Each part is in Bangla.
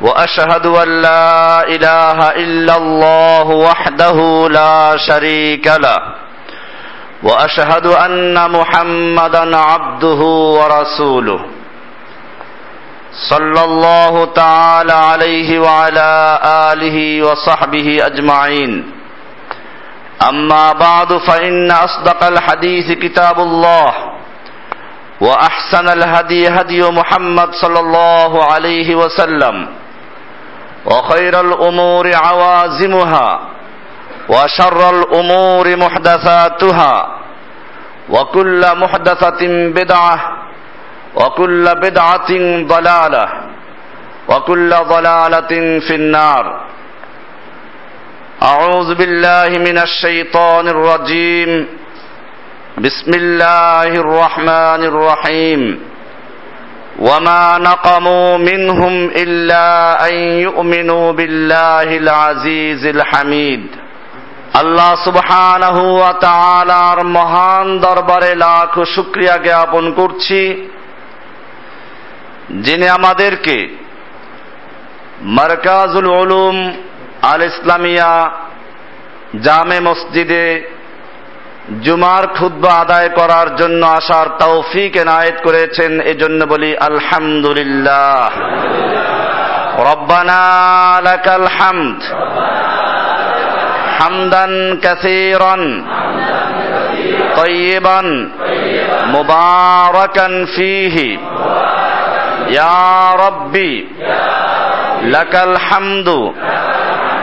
وأشهد أن لا إله إلا الله وحده لا شريك له. وأشهد أن محمدا عبده ورسوله. صلى الله تعالى عليه وعلى آله وصحبه أجمعين. أما بعد فإن أصدق الحديث كتاب الله وأحسن الهدي هدي محمد صلى الله عليه وسلم. وخير الأمور عوازمها وشر الأمور محدثاتها وكل محدثة بدعة وكل بدعة ضلالة وكل ضلالة في النار. أعوذ بالله من الشيطان الرجيم. بسم الله الرحمن الرحيم. وما نقموا منهم الا ان يؤمنوا بالله العزيز الحميد আল্লাহ সুবহানাহু ওয়া তাআলার মহান দরবারে লাখ শুকরিয়া জ্ঞাপন করছি যিনি আমাদেরকে মারকাজুল উলুম আল ইসলামিয়া জামে মসজিদে জুমার খুদ্া আদায় করার জন্য আসার তৌফিক এনায়েত করেছেন এজন্য বলি আলহামদুলিল্লাহ রব্বানা লাকাল হামদ হামদান কাসীরান طيبا مباركا فيه يا ربي لك الحمد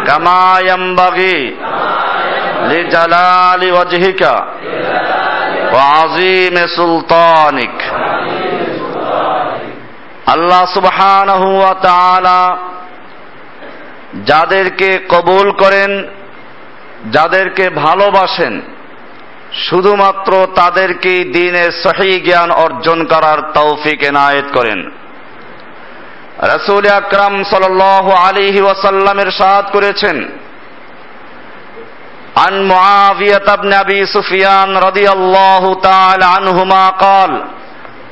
كما ينبغي لجلال وجهك وعظيم سلطانك আল্লাহ সুবহানাহু ওয়া তাআলা যাদেরকে কবুল করেন যাদেরকে ভালোবাসেন শুধুমাত্র তাদেরকেই দিনের সহি জ্ঞান অর্জন করার তৌফিক এনায়েত করেন রসুল আকরাম সাল আলিহি ওয়াসাল্লামের সাদ করেছেন عن معاوية بن أبي سفيان رضي الله تعالى عنهما قال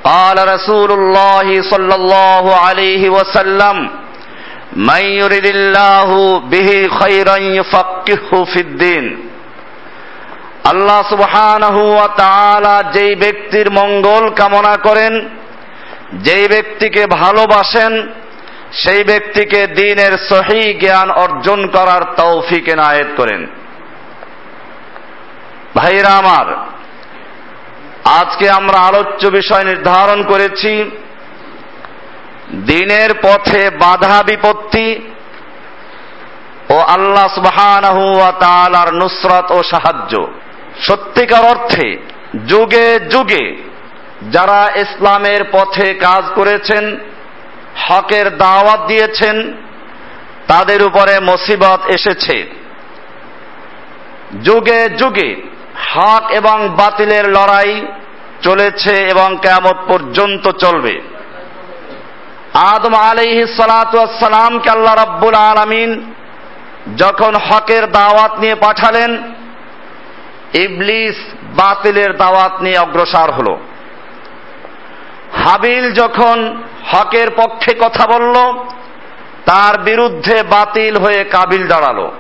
قال رسول الله صلى الله عليه وسلم من يرد الله به خيرا يفقهه في الدين আল্লাহ সুবহানাহু ওয়া তাআলা যেই ব্যক্তির মঙ্গল কামনা করেন যেই ব্যক্তিকে ভালোবাসেন সেই ব্যক্তিকে দিনের সহি জ্ঞান অর্জন করার তৌফিক এনায়েত করেন ভাইরা আমার, আজকে আমরা আলোচ্য বিষয় নির্ধারণ করেছি, দিনের পথে বাধা বিপত্তি ও আল্লাহ সুবহানাহু ওয়া নুসরত ও সাহায্য। সত্যিকার অর্থে যুগে যুগে যারা ইসলামের পথে কাজ করেছেন, হকের দাওয়াত দিয়েছেন, তাদের উপরে মুসিবত এসেছে। যুগে যুগে হক এবং বাতিলের লড়াই চলেছে এবং কেমত পর্যন্ত চলবে। আদম আলাইহি সালাতামকে আল্লাহ রাব্বুল আলামিন যখন হকের দাওয়াত নিয়ে পাঠালেন, ইবলিস বাতিলের দাওয়াত নিয়ে অগ্রসর হল। হাবিল যখন হকের পক্ষে কথা বলল, তার বিরুদ্ধে বাতিল হয়ে কাবিল দাঁড়াল।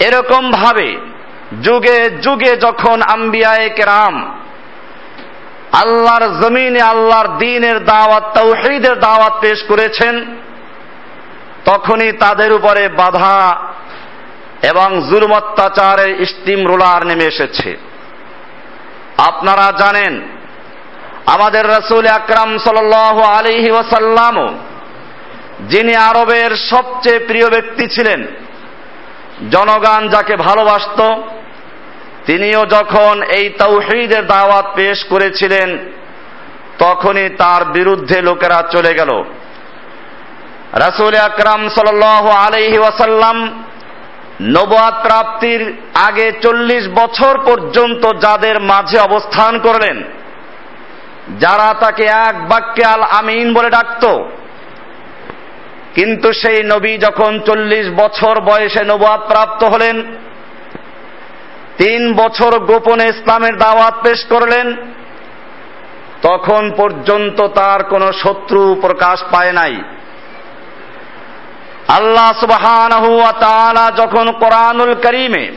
এরকম ভাবে যুগে যুগে যখন আম্বিয়ায়ে কেরাম আল্লাহর জমিনে, আল্লাহর দিনের দাওয়াত, তৌহিদের দাওয়াত পেশ করেছেন, তখনই তাদের উপরে বাধা এবং জুলম অত্যাচারের স্টিম রোলার নেমে এসেছে। আপনারা জানেন, আমাদের রসুল আকরাম সাল আলিহি ওসাল্লাম যিনি আরবের সবচেয়ে প্রিয় ব্যক্তি ছিলেন, জনগণ যাকে ভালোবাসত তিনিও যখন এই তৌহিদের দাওয়াত পেশ করেছিলেন, তখনই তার বিরুদ্ধে লোকেরা চলে গেল। রাসুল আকরাম সাল আলহি ওয়াসাল্লাম নবাদ প্রাপ্তির আগে চল্লিশ বছর পর্যন্ত যাদের মাঝে অবস্থান করলেন, যারা তাকে এক বাক্যে আল আমিন বলে ডাকত, কিন্তু সেই নবী যখন চল্লিশ বছর বয়সে নবাদ প্রাপ্ত হলেন তিন বছর গোপনে ইসলামের দাওয়াত পেশ করলেন, তখন পর্যন্ত তার কোনো শত্রু প্রকাশ পায় নাই। আল্লাহ তাআলা যখন কোরআনুল করিমে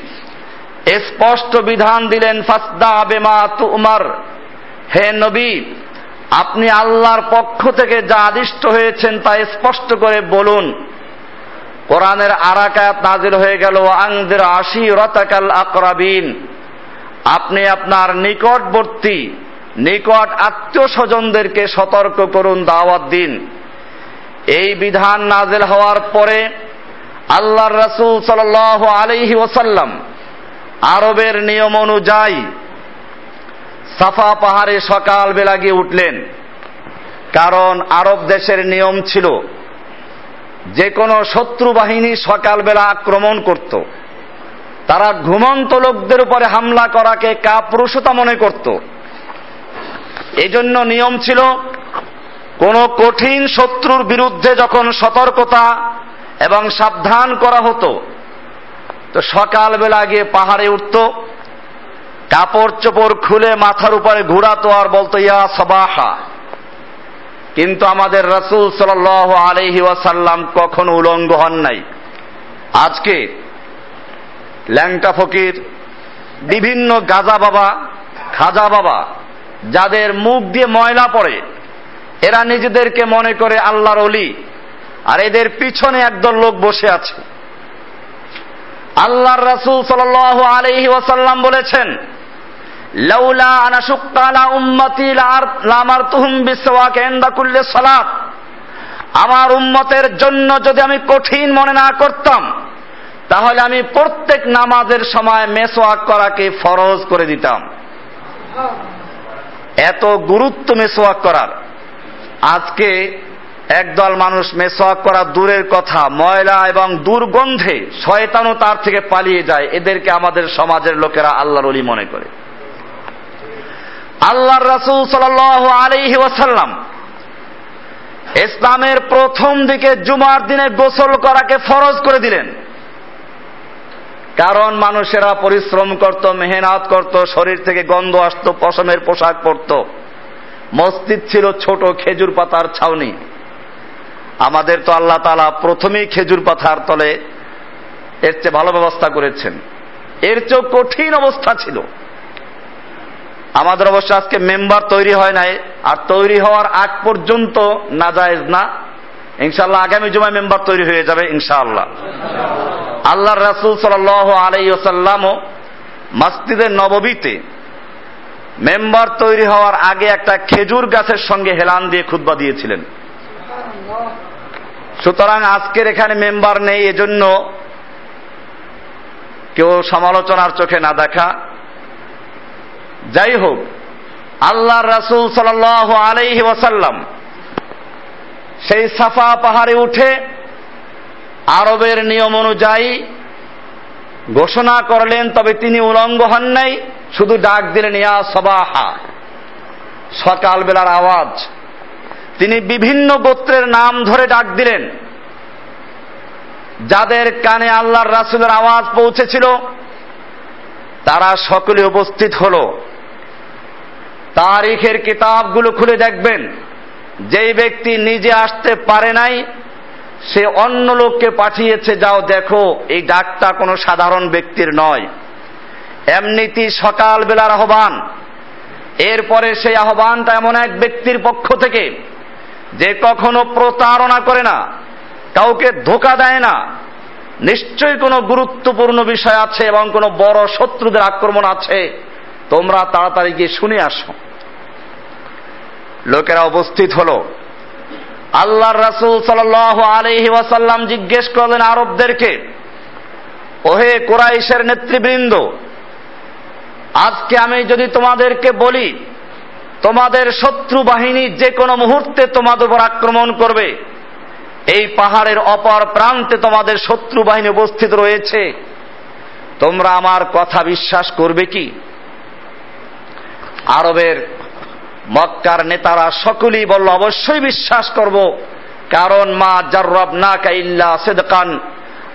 স্পষ্ট বিধান দিলেন, ফাসদা বেমা তুমার, হে নবী, আপনি আল্লাহর পক্ষ থেকে যা আদিষ্ট হয়েছেন তা স্পষ্ট করে বলুন। কোরআনের আরাকায়াত নাজিল হয়ে গেল আংদের আশি রতাকাল আকরাবিন। আপনি আপনার নিকটবর্তী, নিকট আত্মীয় স্বজনদেরকে সতর্ক করুন দাওয়াত দিন। এই বিধান নাজেল হওয়ার পরে আল্লাহর রসুল সাল আলহি ওসাল্লাম আরবের নিয়ম অনুযায়ী সাফা পাহাড়ে সকাল বেলা গিয়ে উঠলেন। কারণ আরব দেশের নিয়ম ছিল যে কোনো শত্রু বাহিনী সকালবেলা আক্রমণ করত। তারা ঘুমন্ত লোকদের উপরে হামলা করাকে কাপুরুষতা মনে করত। এজন্য নিয়ম ছিল, কোন কঠিন শত্রুর বিরুদ্ধে যখন সতর্কতা এবং সাবধান করা হতো, তো সকালবেলা গিয়ে পাহাড়ে উঠত, কাপড় চোপড় খুলে মাথার উপরে ঘুরাতো আর বলতো, ইয়া সবাহা। কিন্তু আমাদের রসুল সাল আলহি ওয়াসাল্লাম কখনো উলঙ্গ হন নাই। আজকে ল্যাংটা ফকির, বিভিন্ন গাজা বাবা, খাজা বাবা, যাদের মুখ দিয়ে ময়লা পড়ে, এরা নিজেদেরকে মনে করে আল্লাহর অলি আর এদের পিছনে একদল লোক বসে আছে। আল্লাহর রাসূল সাল্লাল্লাহু আলাইহি ওয়াসাল্লাম বলেছেন সালাত। আমার উম্মতের জন্য যদি আমি কঠিন মনে না করতাম, তাহলে আমি প্রত্যেক নামাজের সময় মেসওয়াক করাকে ফরজ করে দিতাম। এত গুরুত্ব মেসওয়াক করার। আজকে একদল মানুষ মেসোয়াক করা দূরের কথা, ময়লা এবং দুর্গন্ধে শয়তানও তার থেকে পালিয়ে যায়। এদেরকে আমাদের সমাজের লোকেরা আল্লাহর মনে করে। আল্লাহর রাসূল সাল্লাল্লাহু আলাইহি ওয়াসাল্লাম ইসলামের প্রথম দিকে জুমার দিনে গোসল করাকে ফরজ করে দিলেন। কারণ মানুষেরা পরিশ্রম করত, মেহনত করত, শরীর থেকে গন্ধ আসত, পশমের পোশাক পরত। মসজিদ ছিল ছোট খেজুর পাতার ছাউনি। আমাদের তো আল্লাহ তালা প্রথমেই খেজুর পাতার তলে এর চেয়ে ভালো ব্যবস্থা করেছেন। এর চেয়েও কঠিন অবস্থা ছিল। আমাদের অবশ্য আজকে মেম্বার তৈরি হয় নাই, আর তৈরি হওয়ার আগ পর্যন্ত না জায়েজ না। ইনশাল্লাহ আগামী জুমায় মেম্বার তৈরি হয়ে যাবে, ইনশাআল্লাহ। আল্লাহর রাসুল সাল আলাইসাল্লামও মসজিদের নববীতে মেম্বার তৈরি হওয়ার আগে একটা খেজুর গাছের সঙ্গে হেলান দিয়ে খুদ্া দিয়েছিলেন। সুতরাং আজকের এখানে মেম্বার নেই, এজন্য কেউ সমালোচনার চোখে না দেখা। যাই হোক আল্লাহ রাসুল সাল আলাইহি ওয়াসাল্লাম সেই সাফা পাহাড়ে উঠে আরবের নিয়ম অনুযায়ী ঘোষণা করলেন, তবে তিনি উলঙ্গ হন নাই, শুধু ডাক দিলেন, ইয়া সবাহা! সকালবেলার আওয়াজ। তিনি বিভিন্ন গোত্রের নাম ধরে ডাক দিলেন। যাদের কানে আল্লাহর রাসুলের আওয়াজ পৌঁছেছিল, তারা সকলে উপস্থিত হল। তারিখের কিতাবগুলো খুলে দেখবেন। যেই ব্যক্তি নিজে আসতে পারে নাই, সে অন্য লোককে পাঠিয়েছে, যাও দেখো, এই ডাকটা কোনো সাধারণ ব্যক্তির নয়। এমনিতি সকাল বেলার আহ্বান। এরপরে সেই আহ্বানটা এমন এক ব্যক্তির পক্ষ থেকে, যে কখনো প্রতারণা করে না, কাউকে ধোকা দেয় না। নিশ্চয়ই কোনো গুরুত্বপূর্ণ বিষয় আছে এবং কোনো বড় শত্রুদের আক্রমণ আছে। তোমরা তাড়াতাড়ি গিয়ে শুনে আসো। লোকেরা উপস্থিত হলো। আল্লাহর রাসুল সাল আলহি ওয়াসাল্লাম জিজ্ঞেস করলেন আরবদেরকে, ওহে কোরাইশের নেতৃবৃন্দ, আজকে আমি যদি তোমাদেরকে বলি, তোমাদের শত্রু বাহিনী যে কোনো মুহূর্তে তোমাদের উপর আক্রমণ করবে, এই পাহাড়ের অপর প্রান্তে তোমাদের শত্রু বাহিনী উপস্থিত রয়েছে, তোমরা আমার কথা বিশ্বাস করবে কি? আরবের মক্কার নেতারা সকলেই বলল, অবশ্যই বিশ্বাস করব। কারণ মা জার্রব না কাইল্লা সেদকান।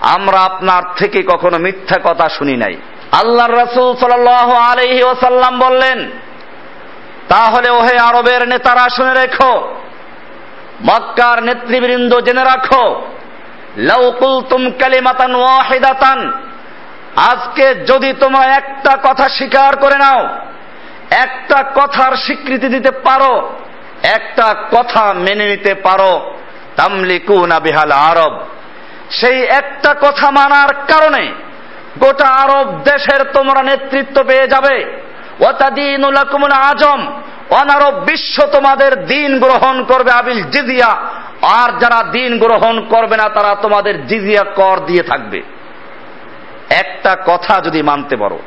আমরা আপনার থেকে কখনো মিথ্যা কথা শুনি নাই। আল্লাহ রসুল সাল আলহি ওসাল্লাম বললেন, তাহলে ওহে আরবের নেতারা শুনে রেখো। মক্কার নেতৃবৃন্দ জেনে রাখো। লৌকুল তুম কালিমাতান ওয়াহিদাতান। আজকে যদি তোমরা একটা কথা স্বীকার করে নাও একটা কথার স্বীকৃতি দিতে পারো, একটা কথা মেনে নিতে পারো। তামলিকুনা বিহাল আরব। সেই একটা কথা মানার কারণে গোটা আরব দেশের তোমরা নেতৃত্ব পেয়ে যাবে। আজম, অনারব বিশ্ব তোমাদের দিন গ্রহণ করবে আবিল জিজিয়া। আর যারা দিন গ্রহণ করবে না, তারা তোমাদের জিজিয়া কর দিয়ে থাকবে। একটা কথা যদি মানতে পারো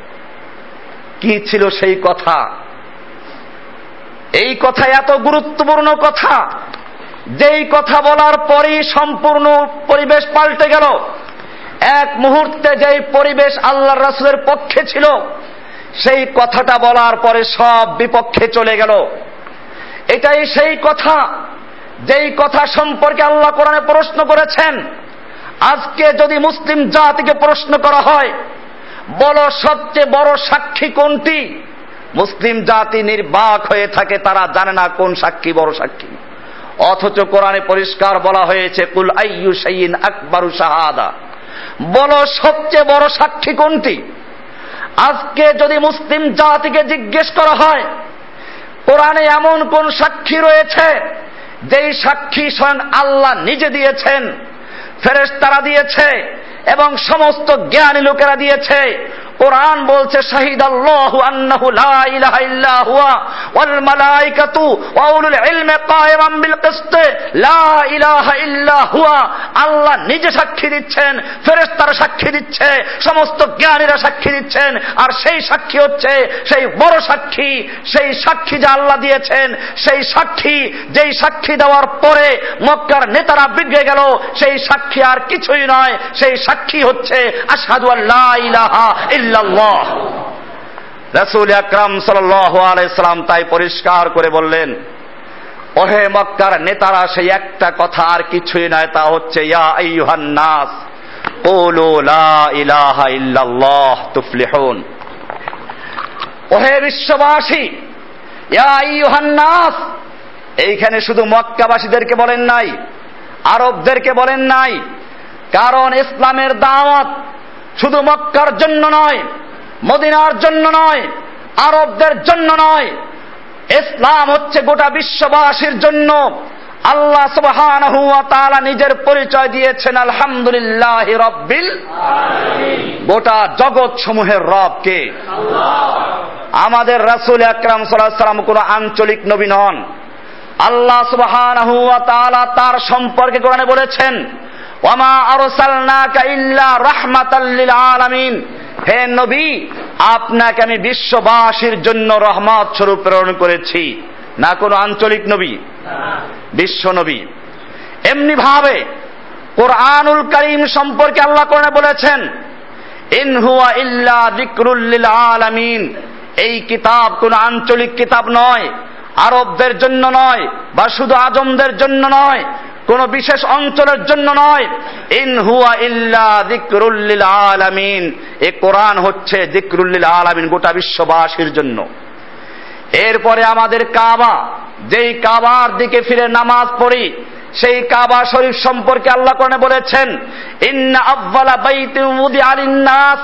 কি ছিল সেই কথা? এই কথা এত গুরুত্বপূর্ণ কথা, যেই কথা বলার পরই সম্পূর্ণ পরিবেশ পাল্টে গেল। এক মুহূর্তে যেই পরিবেশ আল্লাহ রাসুলের পক্ষে ছিল, সেই কথাটা বলার পরে সব বিপক্ষে চলে গেল। এটাই সেই কথা, যেই কথা সম্পর্কে আল্লাহ কোরআনে প্রশ্ন করেছেন, আজকে যদি মুসলিম জাতিকে প্রশ্ন করা হয় বলো সবচেয়ে বড় সাক্ষী কোনটি? মুসলিম জাতি নির্বাক হয়ে থাকে, তারা জানে না কোন সাক্ষী বড় সাক্ষী। অথচ কোরআনে পরিষ্কার বলা হয়েছে, কুল আইয়ু সাইন আকবরু শাহাদা। বলো, সবচেয়ে বড় সাক্ষী কোনটি? আজকে যদি মুসলিম জাতিকে জিজ্ঞেস করা হয়, কোরআনে এমন কোন সাক্ষী রয়েছে, যেই সাক্ষী স্বয়ং আল্লাহ নিজে দিয়েছেন ফেরেস তারা দিয়েছে এবং সমস্ত জ্ঞানী লোকেরা দিয়েছে। কোরআন বলছে, শাহিদ আল্লাহু ইল্লা ইল্লা আল্লাহ নিজে সাক্ষী দিচ্ছেন, ফেরেশতারা সাক্ষী দিচ্ছে, সমস্ত জ্ঞানীরা সাক্ষী দিচ্ছেন, আর সেই সাক্ষী হচ্ছে, সেই বড় সাক্ষী, সেই সাক্ষী যা আল্লাহ দিয়েছেন, সেই সাক্ষী যেই সাক্ষী দেওয়ার পরে মক্কার নেতারা বিগড়ে গেল, সেই সাক্ষী আর কিছুই নয়, সেই সাক্ষী হচ্ছে, আশহাদু আল্লাহ ইলাহা ইল্লাল্লাহ। রাসূল আকরাম সাল্লাল্লাহু আলাইহি সাল্লাম তাই পরিষ্কার করে বললেন, ওহে মক্কার নেতারা, সেই একটা কথা আর কিছুই নয়, তা হচ্ছে, ইয়া আইয়ুহান নাস, কুলু লা ইলাহা ইল্লাল্লাহ তুফলিহুন। ওহে বিশ্ববাসী, ইয়া আইয়ুহান নাস, এইখানে শুধু মক্কাবাসীদেরকে বলেন নাই, আরবদেরকে বলেন নাই, কারণ ইসলামের দাওয়াত শুধু মক্কার জন্য নয়, মদিনার জন্য নয়, আরবদের জন্য নয়। ইসলাম হচ্ছে গোটা বিশ্ববাসীর জন্য। আল্লাহ সুবহানাহু ওয়া নিজের পরিচয় দিয়েছেন, আলহামদুলিল্লাহ রব্বিল গোটা জগৎ সমূহের রব কে আমাদের রাসূল আকরাম সাল্লাম কোনো আঞ্চলিক নবী নন। আল্লাহ তাআলা তার সম্পর্কে কোরআনে বলেছেন ওয়ামা আরসালনাকা ইল্লা রাহমাতাল লিল আলামিন। হে নবী, আপনাকে আমি বিশ্ববাসীর জন্য রহমত স্বরূপ প্রেরণ করেছি। না কোনো আঞ্চলিক নবী, বিশ্ব নবী। এমনি ভাবে কোরআনুল করিম সম্পর্কে আল্লাহ কোরআনে বলেছেন, ইন হুয়া ইল্লা যিকরুল আলামিন। এই কিতাব কোন আঞ্চলিক কিতাব নয়। আরবদের জন্য নয়, বা শুধু আজমদের জন্য নয়, কোন বিশেষ অঞ্চলের জন্য নয়। ইন হুয়া ইল্লা যিকরুল আলামিন। এ কোরআন হচ্ছে যিকরুল আলামিন, গোটা বিশ্ববাসীর জন্য। এরপরে আমাদের কাবা, যেই কাবার দিকে ফিরে নামাজ পড়ি, সেই কাবা শরীফ সম্পর্কে আল্লাহ কোরআনে বলেছেন, ইন্না আব্বালা বাইতিন উদিআ লিন-নাস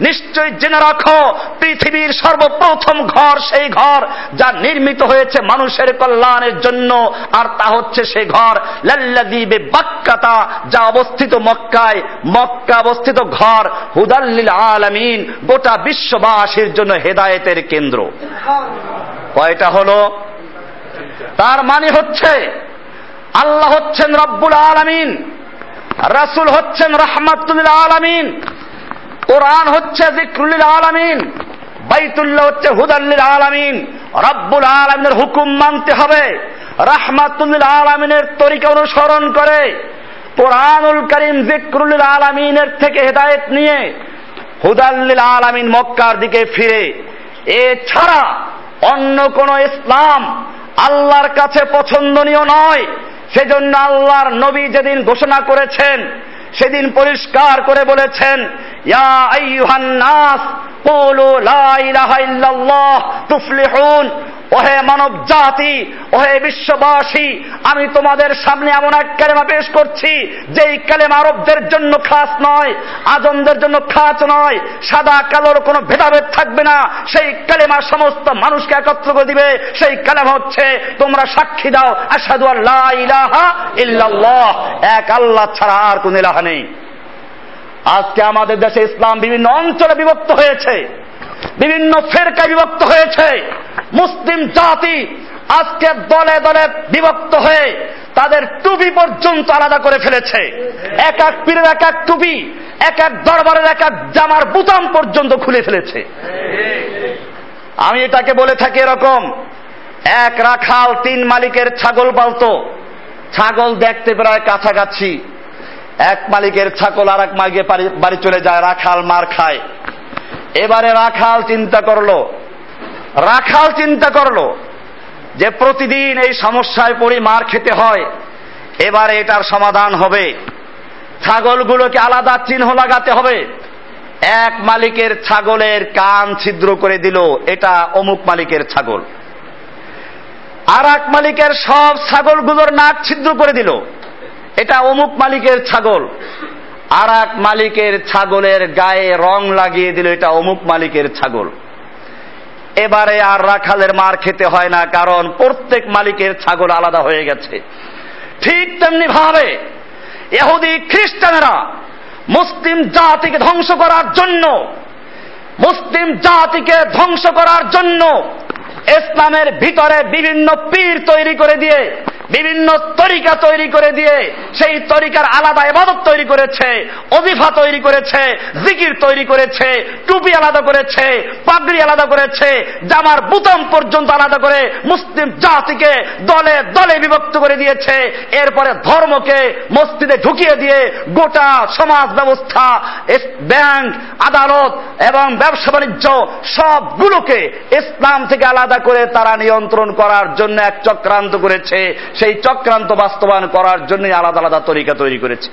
নিশ্চয় জেনে রাখো, পৃথিবীর সর্বপ্রথম ঘর সেই ঘর যা নির্মিত হয়েছে মানুষের কল্যাণের জন্য, আর তা হচ্ছে সেই ঘর। লাল্লাযী বিবাক্কাতা যা অবস্থিত মক্কায়, মক্কা অবস্থিত ঘর, হুদাল লিল আলামিন, গোটা বিশ্ববাসীর জন্য হেদায়েতের কেন্দ্র। কয়টা হলো? তার মানে হচ্ছে, আল্লাহ হচ্ছেন রব্বুল আলামিন। রাসুল হচ্ছেন রহমাতুল্লিল আলামিন। কোরআন হচ্ছে জিক্রুল্লিল আলামিন। বাইতুল্লাহ হচ্ছে হুদাল্লিল আলামিন। রব্বুল আলমিনের হুকুম মানতে হবে। রাহমাতুল্লিল আলামিনের তরিকা অনুসরণ করে। কোরআনুল করিম জিক্রুল আলামিনের থেকে হেদায়েত নিয়ে হুদাল্লিল আলামিন মক্কার দিকে ফিরে। এছাড়া অন্য কোন ইসলাম আল্লাহর কাছে পছন্দনীয় নয়। সেজন্য আল্লাহর নবী যেদিন ঘোষণা করেছেন সেদিন পরিষ্কার করে বলেছেন ইয়া আইয়ুহান নাস ওহে মানব জাতি, ওহে বিশ্ববাসী, আমি তোমাদের সামনে এমন এক কালেমা পেশ করছি, যেই কালেমা আরবদের জন্য খাস নয়, আজমদের জন্য খাস নয়, সাদা কালোর কোনো ভেদাভেদ থাকবে না, সেই কালেমা সমস্ত মানুষকে একত্র করে দিবে, সেই কালেমা হচ্ছে, তোমরা সাক্ষী দাও আসাদু আল্লাহ ইলাহা ইল্লাল্লাহ, এক আল্লাহ ছাড়া আর কোন ইলাহা নেই। আজকে আমাদের দেশে ইসলাম বিভিন্ন অঞ্চলে বিভক্ত হয়েছে। বিভিন্ন ফেরকায় বিভক্ত হয়েছে। মুসলিম জাতি আজকে দলে দলে বিভক্ত হয়ে তাদের টুপি পর্যন্ত আলাদা করে ফেলেছে। এক এক পীরের এক এক টুপি, এক এক দরবারের এক এক জামার বুতাম পর্যন্ত খুলে ফেলেছে। আমি এটাকে বলে থাকি এরকম, এক রাখাল তিন মালিকের ছাগল পালতো। ছাগল দেখতে প্রায় কাছাকাছি। এক মালিকের ছাগল আর এক মালিকে বাড়ি চলে যায়, রাখাল মার খায়। এবারে রাখাল চিন্তা করল। রাখাল চিন্তা করল যে প্রতিদিন এই সমস্যায় পড়ি মার খেতে হয়, এবারে এটার সমাধান হবে। ছাগলগুলোকে আলাদা চিহ্ন লাগাতে হবে। এক মালিকের ছাগলের কান ছিদ্র করে দিল, এটা অমুক মালিকের ছাগল। আর এক মালিকের সব ছাগলগুলোর নাক ছিদ্র করে দিল। এটা অমুক মালিকের ছাগল। আর এক মালিকের ছাগলের গায়ে রং লাগিয়ে দিল, এটা অমুক মালিকের ছাগল। এবারে আর রাখালের মার খেতে হয় না, কারণ প্রত্যেক মালিকের ছাগল আলাদা হয়ে গেছে। ঠিক তেমনি ভাবে এহুদি খ্রিস্টানেরা মুসলিম জাতিকে ধ্বংস করার জন্য, মুসলিম জাতিকে ধ্বংস করার জন্য ইসলামের ভিতরে বিভিন্ন পীর তৈরি করে দিয়ে বিভিন্ন তরিকা তৈরি করে দিয়ে, সেই তরিকার আলাদা এবাদত তৈরি করেছে অজিফা তৈরি করেছে, জিকির তৈরি করেছে, টুপি আলাদা করেছে, পাগড়ি আলাদা করেছে, জামার বুতাম পর্যন্ত আলাদা করে মুসলিম জাতিকে দলে দলে বিভক্ত করে দিয়েছে। এরপরে ধর্মকে মসজিদে ঢুকিয়ে দিয়ে গোটা সমাজ ব্যবস্থা ব্যাংক, আদালত এবং ব্যবসা বাণিজ্য সবগুলোকে ইসলাম থেকে আলাদা করে তারা নিয়ন্ত্রণ করার জন্য এক চক্রান্ত করেছে। সেই চক্রান্ত বাস্তবায়ন করার জন্য আলাদা আলাদা তরিকা তৈরি করেছে।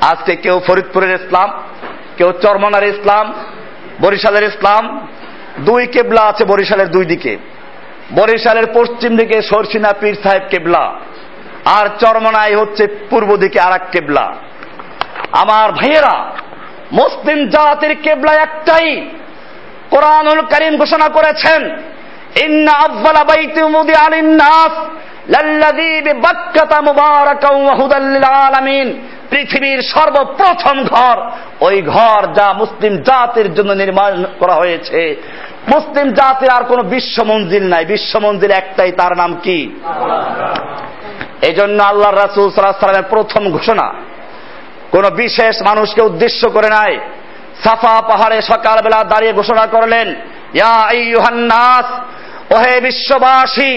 আজকে কেউ ফরিদপুরের ইসলাম, কেউ চরমনার ইসলাম, বরিশালের ইসলাম, দুই কেবলা আছে বরিশালের দুই দিকে। বরিশালের পশ্চিম দিকে সরসিনা পীর সাহেব কেবলা, আর চরমনায় হচ্ছে পূর্ব দিকে আর এক কেবলা। আমার ভাইয়েরা, মুসলিম জাতির কেবলা একটাই কোরআনুল করিম ঘোষণা করেছেন পৃথিবীর সর্বপ্রথম ঘর, ওই ঘর যা মুসলিম জাতির জন্য নির্মাণ করা হয়েছে। মুসলিম জাতির আর কোনো বিশ্ব মঞ্জিল নাই। বিশ্ব মঞ্জিল একটাই, তার নাম কি? এই জন্য আল্লাহ রাসুল সাল্লামের প্রথম ঘোষণা, কোন বিশেষ মানুষকে উদ্দেশ্য করে নাই। সাফা পাহাড়ে সকালবেলা দাঁড়িয়ে ঘোষণা করলেন ইয়া ওহে বিশ্ববাসী,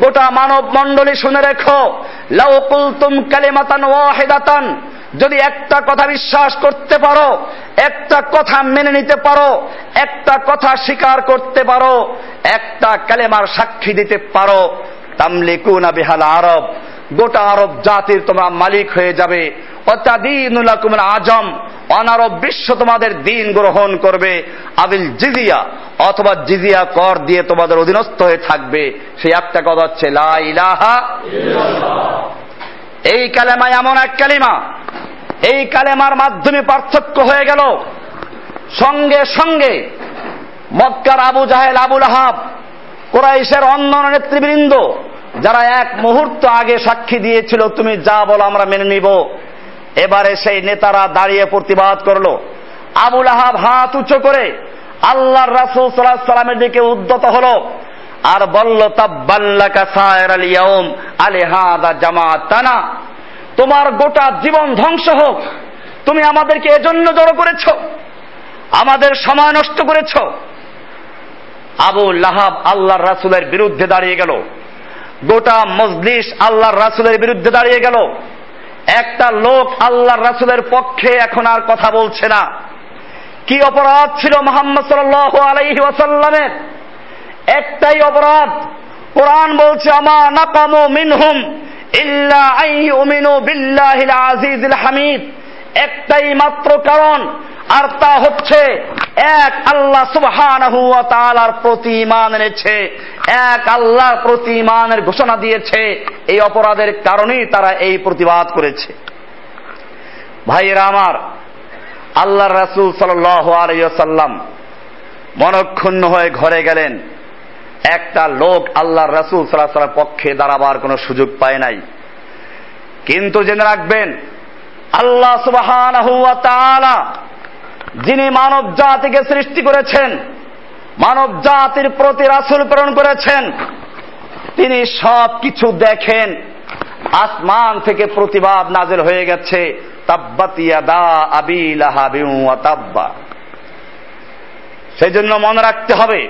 গোটা মানব মণ্ডলী শুনে রেখো, লাউ কুলতুম কালিমাতান ওয়াহিদাতান, যদি একটা কথা বিশ্বাস করতে পারো, একটা কথা মেনে নিতে পারো, একটা কথা স্বীকার করতে পারো, একটা কালেমার সাক্ষী দিতে পারো, তামলিকুনা বিহাল আরব, গোটা আরব জাতির তোমরা মালিক হয়ে যাবে। আজম, অনারব বিশ্ব তোমাদের দিন গ্রহণ করবে। আবিল জিজিয়া, অথবা জিজিয়া কর দিয়ে তোমাদের অধীনস্থ হয়ে থাকবে। সেই একটা কথা হচ্ছে, লা ইলাহা এই কালেমা এমন এক কালিমা, এই কালেমার মাধ্যমে পার্থক্য হয়ে গেল। সঙ্গে সঙ্গে মক্কার আবু জাহেল, আবুল আহাব, কোরাইশের অন্য নেতৃবৃন্দ, যারা এক মুহূর্ত আগে সাক্ষী দিয়েছিল, তুমি যা বলো আমরা মেনে নিব। এবারে সেই নেতারা দাঁড়িয়ে প্রতিবাদ করল। আবুল আহাব হাত উঁচু করে আল্লাহর রাসুল সাল্লাহ সাল্লামের দিকে উদ্যত হলো আর বলল, তাব্বাল্লাকা সায়ের আল ইয়াউম আলিহাদা জামাতানা। তোমার গোটা জীবন ধ্বংস হোক। তুমি আমাদেরকে এজন্য জড়ো করেছ। আমাদের সময় নষ্ট করেছ। আবু লাহাব আল্লাহর রাসুলের বিরুদ্ধে দাঁড়িয়ে গেল। গোটা মজলিস আল্লাহর রাসুলের বিরুদ্ধে দাঁড়িয়ে গেল। একটা লোক আল্লাহ রাসুলের পক্ষে এখন আর কথা বলছে না। কি অপরাধ ছিল মোহাম্মদ সাল আলাইহি ওয়াসাল্লামের? একটাই অপরাধ। কোরআন বলছে, আমা নাকামু মিনহুম ইল্লা আইয়ুমিনু বিল্লাহিল আজিজিল হামিদ। একটাই মাত্র কারণ আর তা হচ্ছে এক আল্লাহ তাআলার প্রতি ঈমান এনেছে। এক আল্লাহর প্রতি ঈমানের ঘোষণা দিয়েছে। এই অপরাধের কারণেই তারা এই প্রতিবাদ করেছে। ভাইয়েরা আমার আল্লাহ রাসূল সাল্লাল্লাহু আলাইহি মনক্ষুণ্ণ হয়ে ঘরে গেলেন। একটা লোক আল্লাহর রাসূল সাল্লাল্লাহু আলাইহি পক্ষে দাঁড়াবার কোনো সুযোগ পায় নাই। কিন্তু জেনে রাখবেন, আল্লাহ তাআলা যিনি মানব জাতিকে সৃষ্টি করেছেন মানব জাতির প্রতি রাসূল প্রেরণ করেছেন, তিনি সব কিছু দেখেন, আসমান থেকে প্রতিবাদ নাজেল হয়ে গেছে সেই জন্য মনে রাখতে হবে,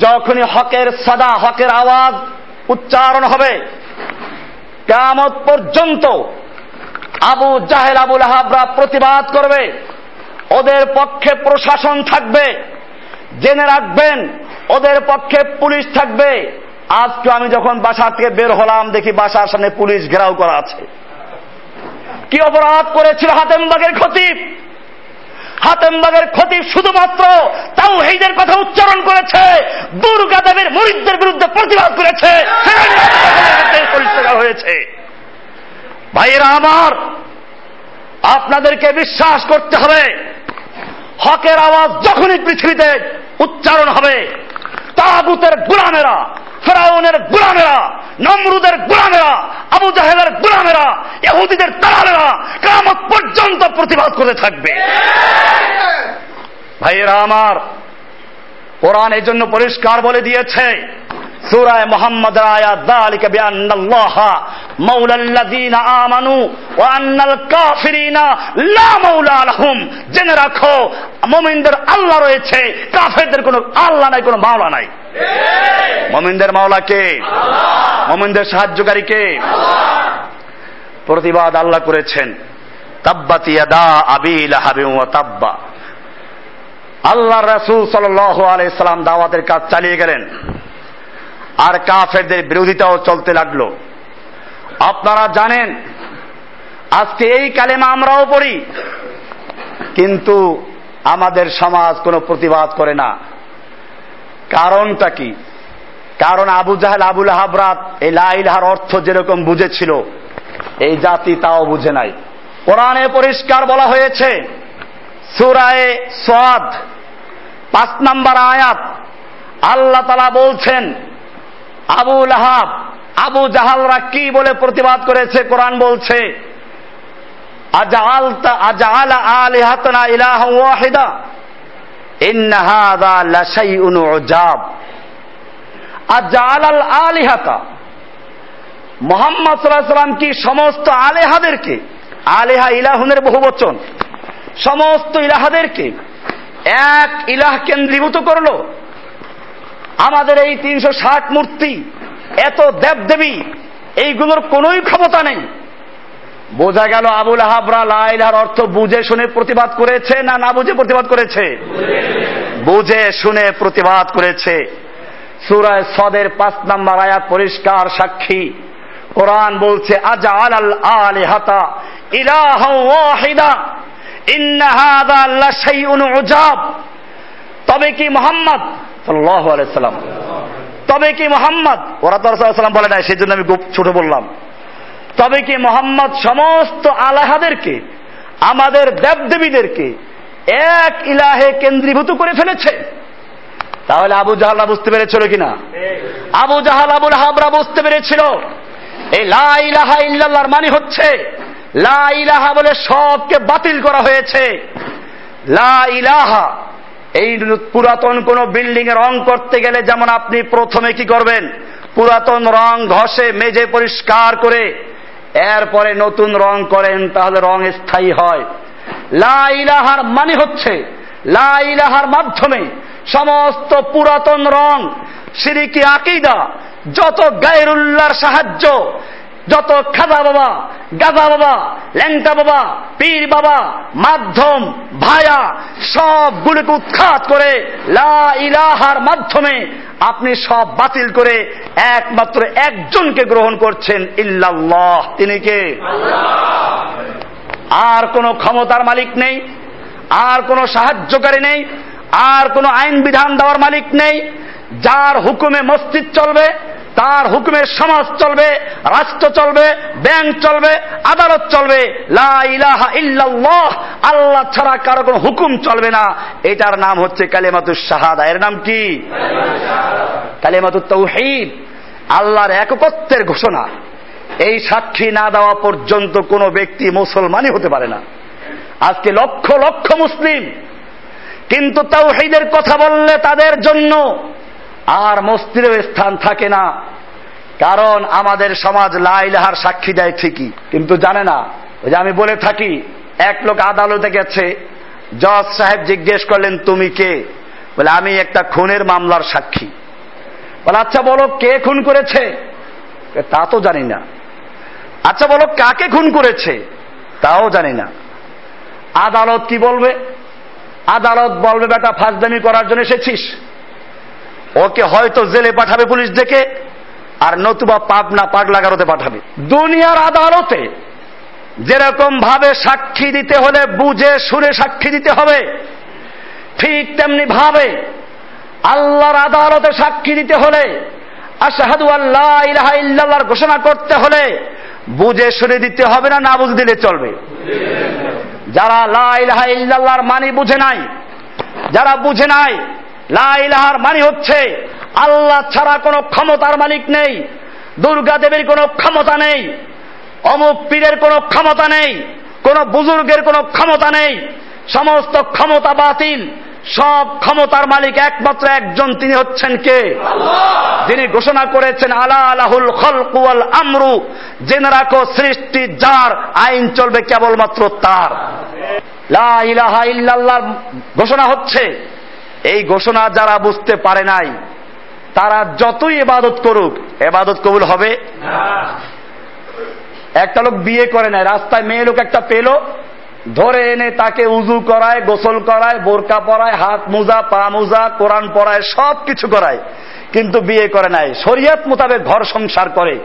যখনই হকের সদা, হকের আওয়াজ উচ্চারণ হবে কেমত পর্যন্ত আবু জাহেল আবুল আহাবরা প্রতিবাদ করবে। ওদের পক্ষে প্রশাসন থাকবে, জেনে রাখবেন, ওদের পক্ষে পুলিশ থাকবে। আজকে আমি যখন বাসা থেকে বের হলাম, দেখি বাসার সামনে পুলিশ ঘেরাও করা আছে। কি অপরাধ করেছিল হাতেমবাগের খতিব? হাতেমবাগের খতিব শুধুমাত্র তাও হেইদের কথা উচ্চারণ করেছে দুর্গা দেবীর মরিদদের বিরুদ্ধে প্রতিবাদ করেছে। হয়েছে। ভাইয়েরা আমার, আপনাদেরকে বিশ্বাস করতে হবে হকের আওয়াজ যখনই পৃথিবীতে উচ্চারণ হবে তাগুতের গুলামেরা, ফেরাউনের গুলামেরা, নমরুদের গুলামেরা, আবু জাহেলের গুলামেরা এহুদিদের তালালেরা কামত পর্যন্ত প্রতিবাদ করে থাকবে। ভাইয়েরা আমার, কোরআন এই জন্য পরিষ্কার বলে দিয়েছে সুরায় মোহাম্মদ আয়াত যালিকা বিআন্নাল্লাহ মাওলাল্লাযীনা আমানু ওয়া আন্নাল কাফিরিনা লা মাওলা লাহুম। জেনে রাখো মুমিনদের আল্লাহ রয়েছে কাফেরদের কোনো আল্লাহ নাই কোনো মাওলা নাই। মুমিনদের মাওলা কে? মুমিনদের সাহায্যকারী কে? প্রতিবাদ আল্লাহ করেছেন। তাব্বাত ইয়াদা আবি লাহাবি ওয়া তাব্বা। আল্লাহ রাসূল সাল্লাল্লাহু আলাইহি সাল্লাম দাওয়াতের কাজ চালিয়ে গেলেন। আর কাফেরদের বিরোধিতাও চলতে লাগল। আপনারা জানেন, আজকে এই কালেমা আমরাও পড়ি, কিন্তু আমাদের সমাজ কোনো প্রতিবাদ করে না। কারণটা কি? কারণ আবু জাহেল, আবুল হাবরাত এই লাইলহার অর্থ যেরকম বুঝেছিল, এই জাতি তাও বুঝে নাই। কোরআনে পরিষ্কার বলা হয়েছে, সুরায়ে সাদ পাঁচ নাম্বার আয়াত, আল্লাহ তালা বলছেন আবু লাহাব, আবু জাহালরা কি বলে প্রতিবাদ করেছে? কোরআন বলছে মোহাম্মদ কি সমস্ত আলেহাদেরকে, আলেহা ইলাহুনের বহু বচন, সমস্ত ইলাহাদেরকে এক ইলাহ কেন্দ্রীভূত করল? আমাদের এই তিনশো ষাট মূর্তি, এত দেবদেবী, এইগুলোর কোনোই ক্ষমতা নেই। বোঝা গেল আবুল আহাবরা লাইলার অর্থ বুঝে শুনে প্রতিবাদ করেছে না না বুঝে প্রতিবাদ করেছে? বুঝে শুনে প্রতিবাদ করেছে। সুরায় সদের পাঁচ নাম্বার আয়াত পরিষ্কার সাক্ষী। কোরআন বলছে আজা আল আলে হাতা ইলাহ ওয়াহিদা, ইন্না হাদা লাশাইউন উজাব। তবে কি মোহাম্মদ সাল্লাম। তবে কি মোহাম্মদ? ওরা তো বলে নাই সেই জন্য আমি ছোট বললাম। তবে কি মোহাম্মদ সমস্ত আলাহাদেরকে, আমাদের দেবদেবীদেরকে এক ইলাহে কেন্দ্রীভূত করে ফেলেছে? তাহলে আবু জাহালা বুঝতে পেরেছিল কিনা? আবু জাহাল, আবুল হাবরা বুঝতে পেরেছিল। এই লা ইলাহা মানে হচ্ছে, লা ইলাহা বলে সবকে বাতিল করা হয়েছে। লা ইলাহা এই পুরাতন কোন বিল্ডিং এ রং করতে গেলে যেমন আপনি প্রথমে কি করবেন? পুরাতন রং ঘষে, মেজে, পরিষ্কার করে এরপরে নতুন রং করেন, তাহলে রং স্থায়ী হয়। লা ইলাহার মানে হচ্ছে, লা ইলাহার মাধ্যমে সমস্ত পুরাতন রং, সিরিকি আকিদা, যত গায়রুল্লাহর সাহায্য যত খাজা বাবা, গাজা বাবা, ল্যাংটা বাবা, পীর বাবা, মাধ্যম, ভায়া, সবগুলোকে উৎখাত করে লা ইলাহার মাধ্যমে আপনি সব বাতিল করে একমাত্র একজনকে গ্রহণ করছেন ইল্লাল্লাহ। তিনি কে? আর কোনো ক্ষমতার মালিক নেই, আর কোনো সাহায্যকারী নেই, আর কোনো আইন বিধান দেওয়ার মালিক নেই, যার হুকুমে মসজিদ চলবে তার হুকুমের সমাজ চলবে, রাষ্ট্র চলবে, ব্যাংক চলবে, আদালত চলবে। আল্লাহ ছাড়া কারও কোনো হুকুম চলবে না। এটার নাম হচ্ছে কালেমাতুস শাহাদা। এর নাম কি? কালেমাতুত তৌহিদ আল্লাহর একত্বের ঘোষণা। এই সাক্ষী না দেওয়া পর্যন্ত কোনো ব্যক্তি মুসলমানই হতে পারে না। আজকে লক্ষ লক্ষ মুসলিম। কিন্তু তাওহীদের কথা বললে তাদের জন্য আর মস্তিরেও স্থান থাকে না। কারণ আমাদের সমাজ লাইলাহার সাক্ষী দেয় ঠিকই, কিন্তু জানে না। ওই যে আমি বলে থাকি, এক লোক আদালতে গেছে, জজ সাহেব জিজ্ঞেস করলেন, তুমি কে? বলে, আমি একটা খুনের মামলার সাক্ষী। বলে আচ্ছা বলো, কে খুন করেছে? তা তো জানি না। আচ্ছা বলো, কাকে খুন করেছে? তাও জানি না। আদালত কি বলবে? আদালত বলবে, বেটা ফাজদামি করার জন্য এসেছিস? ওকে হয়তো জেলে পাঠাবে পুলিশ ডেকে, আর নতুবা পাবনা পাগলাগারোতে পাঠাবে। দুনিয়ার আদালতে যেরকম ভাবে সাক্ষী দিতে হলে বুঝে শুনে সাক্ষী দিতে হবে, ঠিক তেমনি ভাবে আল্লাহর আদালতে সাক্ষী দিতে হলে, আশাহাদু আল্লাহ ইলাহা ইল্লাল্লাহর ঘোষণা করতে হলে বুঝে শুনে দিতে হবে না না বুঝে দিলে চলবে। যারা লা ইলাহা ইল্লাল্লাহর মানি বুঝে নাই, যারা বুঝে নাই লা ইলাহার মানি হচ্ছে আল্লাহ ছাড়া কোনো ক্ষমতার মালিক নেই দুর্গা দেবীর কোনো ক্ষমতা নেই অমুক পীরের কোনো ক্ষমতা নেই কোন বুজুর্গের কোনো ক্ষমতা নেই সমস্ত ক্ষমতা বাতিল সব ক্ষমতার মালিক একমাত্র একজন তিনি হচ্ছেন কে? যিনি ঘোষণা করেছেন আলা আলাহুল খলকুয়াল আমরু জেনে রাখো সৃষ্টি যার আইন চলবে কেবলমাত্র তার। লা ইলাহা ইল্লাল্লাহ ঘোষণা হচ্ছে এই ঘোষণা যারা বুঝতে পারে নাই তারা যতই এবাদত করুক এবাদত কবুল হবে? একটা লোক বিয়ে করে নেয় রাস্তায় মেয়ে লোক একটা পেল ধরে এনে তাকে উজু করায় গোসল করায় বোরকা পরায় হাত মোজা পা মোজা কোরআন পরায় সব কিছু করায় কিন্তু বিয়ে করে নাই। শরিয়ত মোতাবেক ঘর সংসার করে।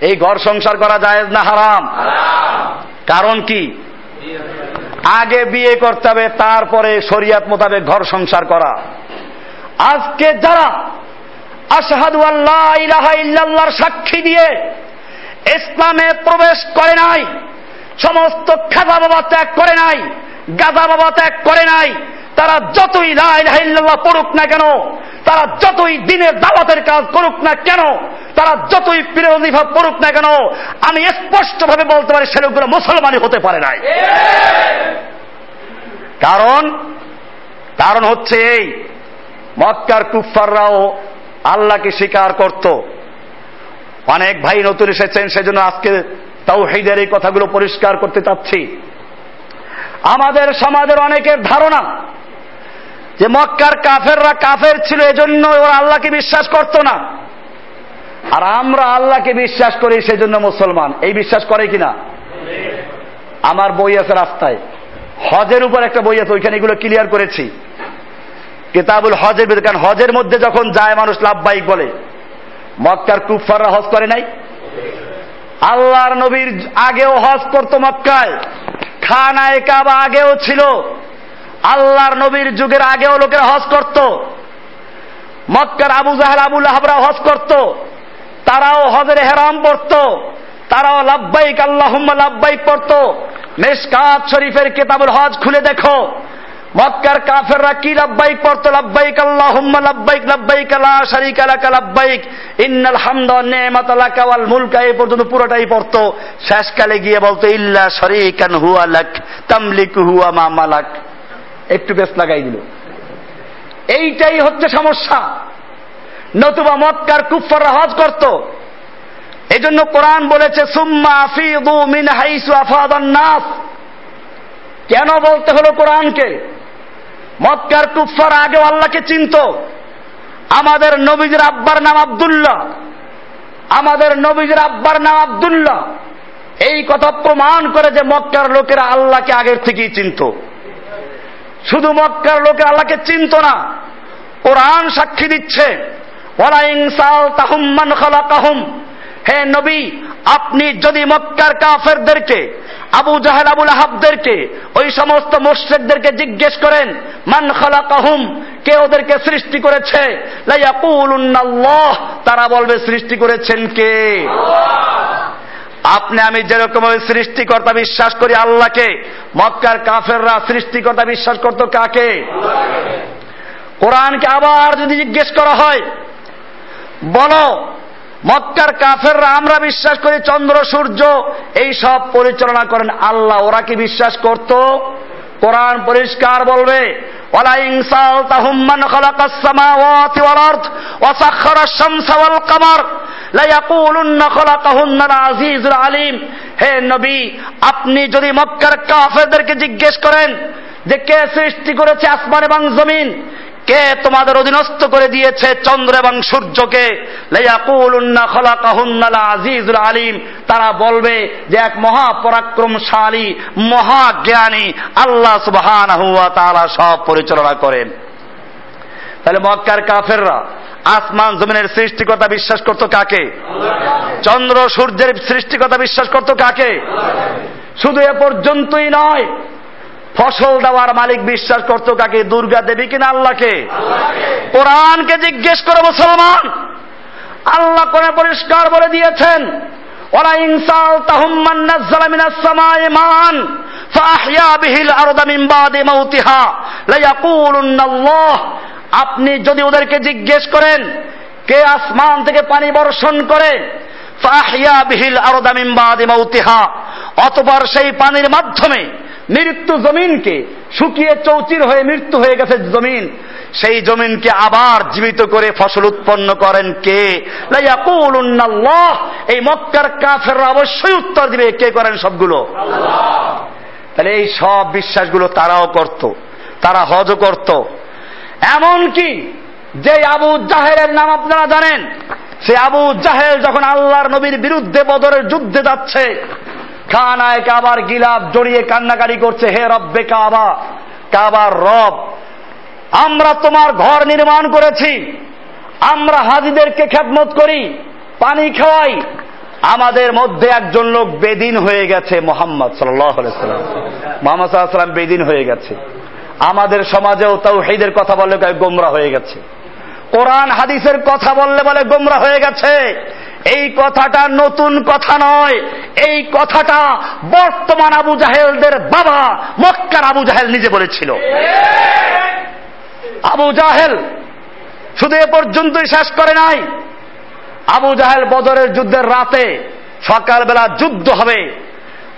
এই ঘর সংসার করা যায় না হারাম? কারণ কি? আগে বিয়ে করতে হবে, তারপরে শরিয়াত মোতাবেক ঘর সংসার করা। আজকে যারা আশহাদু আল্লাহ সাক্ষী দিয়ে ইসলামে প্রবেশ করে নাই, সমস্ত খাজা বাবা ত্যাগ করে নাই, গাজা বাবা ত্যাগ করে নাই, তারা যতই লাইল্লাহ পড়ুক না কেন, তারা যতই দিনের দাওয়াতের কাজ করুক না কেন তারা যতই প্রিয়জিফা পড়ুক না কেন, আমি স্পষ্টভাবে বলতে পারি সে লোকগুলো মুসলমানই হতে পারে নাই। কারণ কারণ হচ্ছে এই, মক্কার কুফাররাও আল্লাহকে স্বীকার করত। অনেক ভাই নতুন এসেছেন, সেজন্য আজকে তাও হেদের এই কথাগুলো পরিষ্কার করতে চাচ্ছি। আমাদের সমাজের অনেকের ধারণা যে মক্কার কাফেররা কাফের ছিল, এজন্য ওরা আল্লাহকে বিশ্বাস করত না। আর আমরা আল্লাহকে বিশ্বাস করি সেজন্য মুসলমান। এই বিশ্বাস করে কিনা? আমার বই আছে রাস্তায়। হজের উপর একটা বই আছে, ওইখানে এগুলো ক্লিয়ার করেছি। কিতাবুল হজের ভিতরে, কারণ হজের মধ্যে যখন যায় মানুষ লাভবাহিক বলে। মক্কার কুফাররা হজ করে নাই? আল্লাহর নবীর আগেও হজ করত মক্কায়। খানায় কাবা আগেও ছিল। আল্লাহর নবীর যুগের আগেও লোকেরা হজ করত। মক্কার আবু জাহেল আবুল আহবরা হজ করত। তারাও হজের হেরাম পড়ত। তারাও লাভবাইক আল্লাহ লাভবাইক পড়ত। মেশকাত শরীফের কেতাবুল হজ খুলে দেখো। মক্কার কাফেররা কি লাব্বাইক পড়তো? লাব্বাইক আল্লাহুম্মা, লাব্বাইক লাব্বাইক, লা শারীকা লাকা, লাব্বাইক। ইন্নাল হামদা ওয়ান নি'মাতা মুলকা, এই পর্যন্ত পুরোটাই পড়তো। শেষকালে গিয়ে বলতো, ইল্লা শারীকান হুয়া লাক, তামলিকু হুয়া মা মালাক। একটু বেশ লাগাই দিল। এইটাই হচ্ছে সমস্যা। নতুবা মক্কার কুফাররা হজ করত। এই জন্য কোরআন বলেছে, সুম্মা মিন কেন বলতে হলো কোরআনকে? মক্কার কুফার আগে আল্লাহকে চিনত। আমাদের নবীজির আব্বার নাম আবদুল্লাহ। আমাদের নবীজির আব্বার নাম আবদুল্লাহ। এই কথা প্রমাণ করে যে মক্কার লোকেরা আল্লাহকে আগের থেকেই চিনত। শুধু মক্কার লোকে আল্লাহকে চিনত না, কোরআন সাক্ষী দিচ্ছে। হে নবী আপনি যদি মক্কার কাফেরদেরকে আবু জাহেল আবুল আহাবদেরকে ওই সমস্ত মোর্শেকদেরকে জিজ্ঞেস করেন মান খালা কাহুম কে ওদেরকে সৃষ্টি করেছে? তারা বলবে সৃষ্টি করেছেন কে? আপনি আমি যেরকম সৃষ্টিকর্তা বিশ্বাস করি আল্লাহকে মক্কার কাফেররা সৃষ্টিকর্তা বিশ্বাস করতো কাকে? কোরআনকে আবার যদি জিজ্ঞেস করা হয় বলো, মক্কার কাফেররা আমরা বিশ্বাস করি চন্দ্র, সূর্য, এই সব পরিচালনা করেন আল্লাহ। ওরা কি বিশ্বাস করত? কোরআন পরিষ্কার বলবে আলিম। হে নবী, আপনি যদি মক্কার কাফেরদেরকে জিজ্ঞেস করেন যে কে সৃষ্টি করেছে আসমান এবং জমিন কে তোমাদের অধীনস্থ করে দিয়েছে চন্দ্র এবং সূর্যকে? আজিজুল আলিম। তারা বলবে যে এক মহাপরাক্রমশালী, মহাজ্ঞানী আল্লাহ সুবহান তারা সব পরিচালনা করেন। তাহলে মক্কার কাফেররা আসমান জমিনের সৃষ্টিকতা বিশ্বাস করত কাকে? চন্দ্র সূর্যের সৃষ্টিকতা বিশ্বাস করত কাকে? শুধু এ পর্যন্তই নয় ফসল দেওয়ার মালিক বিশ্বাস করতো কাকে? দুর্গা দেবী কিনা আল্লাহকে? কোরআনকে জিজ্ঞেস করো মুসলমান। আল্লাহ কোরআন পরিষ্কার বলে দিয়েছেন ওরা ইনসাল তাহুম্মান নাজ্জালা মিনাস সামাই মান ফাহইয়া বিহিল আরদা মিন বাদি মাউতিহা লায়াকুলুন্নাল্লাহ। আপনি যদি ওদেরকে জিজ্ঞেস করেন কে আসমান থেকে পানি বর্ষণ করে? ফাহইয়া বিহিল আরদা মিন বাদি মাউতিহা। অতঃপর সেই পানির মাধ্যমে মৃত্যু জমিনকে শুকিয়ে চৌচির হয়ে মৃত্যু হয়ে গেছে জমিন। সেই জমিনকে আবার জীবিত করে ফসল উৎপন্ন করেন কে? এই মক্কার কাফের অবশ্যই উত্তর দিবে কে করেন সবগুলো। তাহলে এই সব বিশ্বাসগুলো তারাও করত তারা হজও করত। এমন কি যে আবু জাহেরের নাম আপনারা জানেন সে আবু জাহেল যখন আল্লাহর নবীর বিরুদ্ধে বদরের যুদ্ধে যাচ্ছে খানায় কাবার গিলাপ জড়িয়ে কান্নাকারি করছে, হে রব্বে কাবা, কাবার রব, আমরা তোমার ঘর নির্মাণ করেছি, আমরা হাজিদেরকে খেদমত করি, পানি খাওয়াই, আমাদের মধ্যে একজন লোক বেদিন হয়ে গেছে, মোহাম্মদ সাল্লাম। মোহাম্মদ সাল্লাম বেদিন হয়ে গেছে। আমাদের সমাজেও তাও হেদের কথা বললে গোমরা হয়ে গেছে। কোরআন হাদিসের কথা বললে বলে, গোমরা হয়ে গেছে। এই কথাটা নতুন কথা নয়। এই কথাটা বর্তমান আবু জাহেলদের বাবা মক্কার আবু জাহেল নিজে বলেছিল। আবু জাহেল শুধু এ পর্যন্তই শেষ করে নাই। আবু জাহেল বদরের যুদ্ধের রাতে সকালবেলা যুদ্ধ হবে।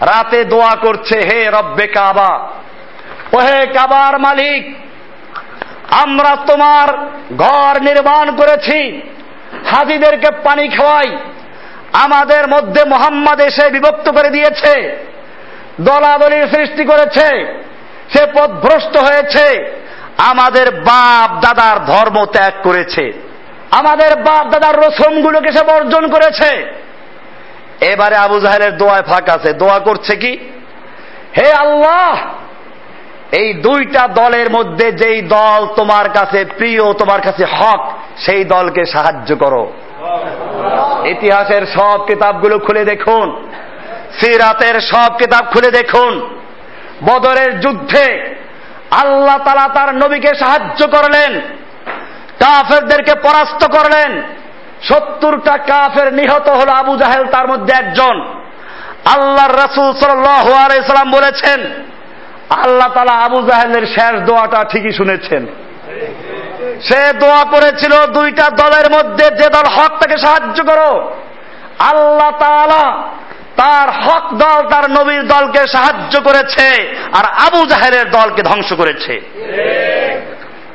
রাতে দোয়া করছে, হে রব্বে কাবা ও হে কাবার মালিক, আমরা তোমার ঘর নির্মাণ করেছি। হাজিদেরকে পানি খাওয়াই। আমাদের মধ্যে মোহাম্মদ এসে বিভক্ত করে দিয়েছে। দলাদলির সৃষ্টি করেছে। সে পথভ্রষ্ট হয়েছে। আমাদের বাপ দাদার ধর্ম ত্যাগ করেছে। আমাদের বাপ দাদার রসমগুলোকে সে বর্জন করেছে। এবারে আবু জাহেলের দোয়ায় ফাঁক আছে। দোয়া করছে কি? হে আল্লাহ, এই দুইটা দলের মধ্যে যেই দল তোমার কাছে প্রিয়, তোমার কাছে হক সেই দলকে সাহায্য করো। ইতিহাসের সব কিতাবগুলো খুলে দেখুন। সিরাতের সব কিতাব খুলে দেখুন। বদরের যুদ্ধে আল্লাহ তালা তার নবীকে সাহায্য করলেন। কাফেরদেরকে পরাস্ত করলেন। সত্তরটা কাফের নিহত হল আবু জাহেল, তার মধ্যে একজন। আল্লাহর রাসুল সাল্লাম বলেছেন, আল্লাহ তালা আবু জাহেলের শেষ দোয়াটা ঠিকই শুনেছেন। সে দোয়া করেছিল দুইটা দলের মধ্যে যে দল হক তাকে সাহায্য করো। আল্লাহ তার হক দল, তার নবীর দলকে সাহায্য করেছে আর আবু জাহেরের দলকে ধ্বংস করেছে।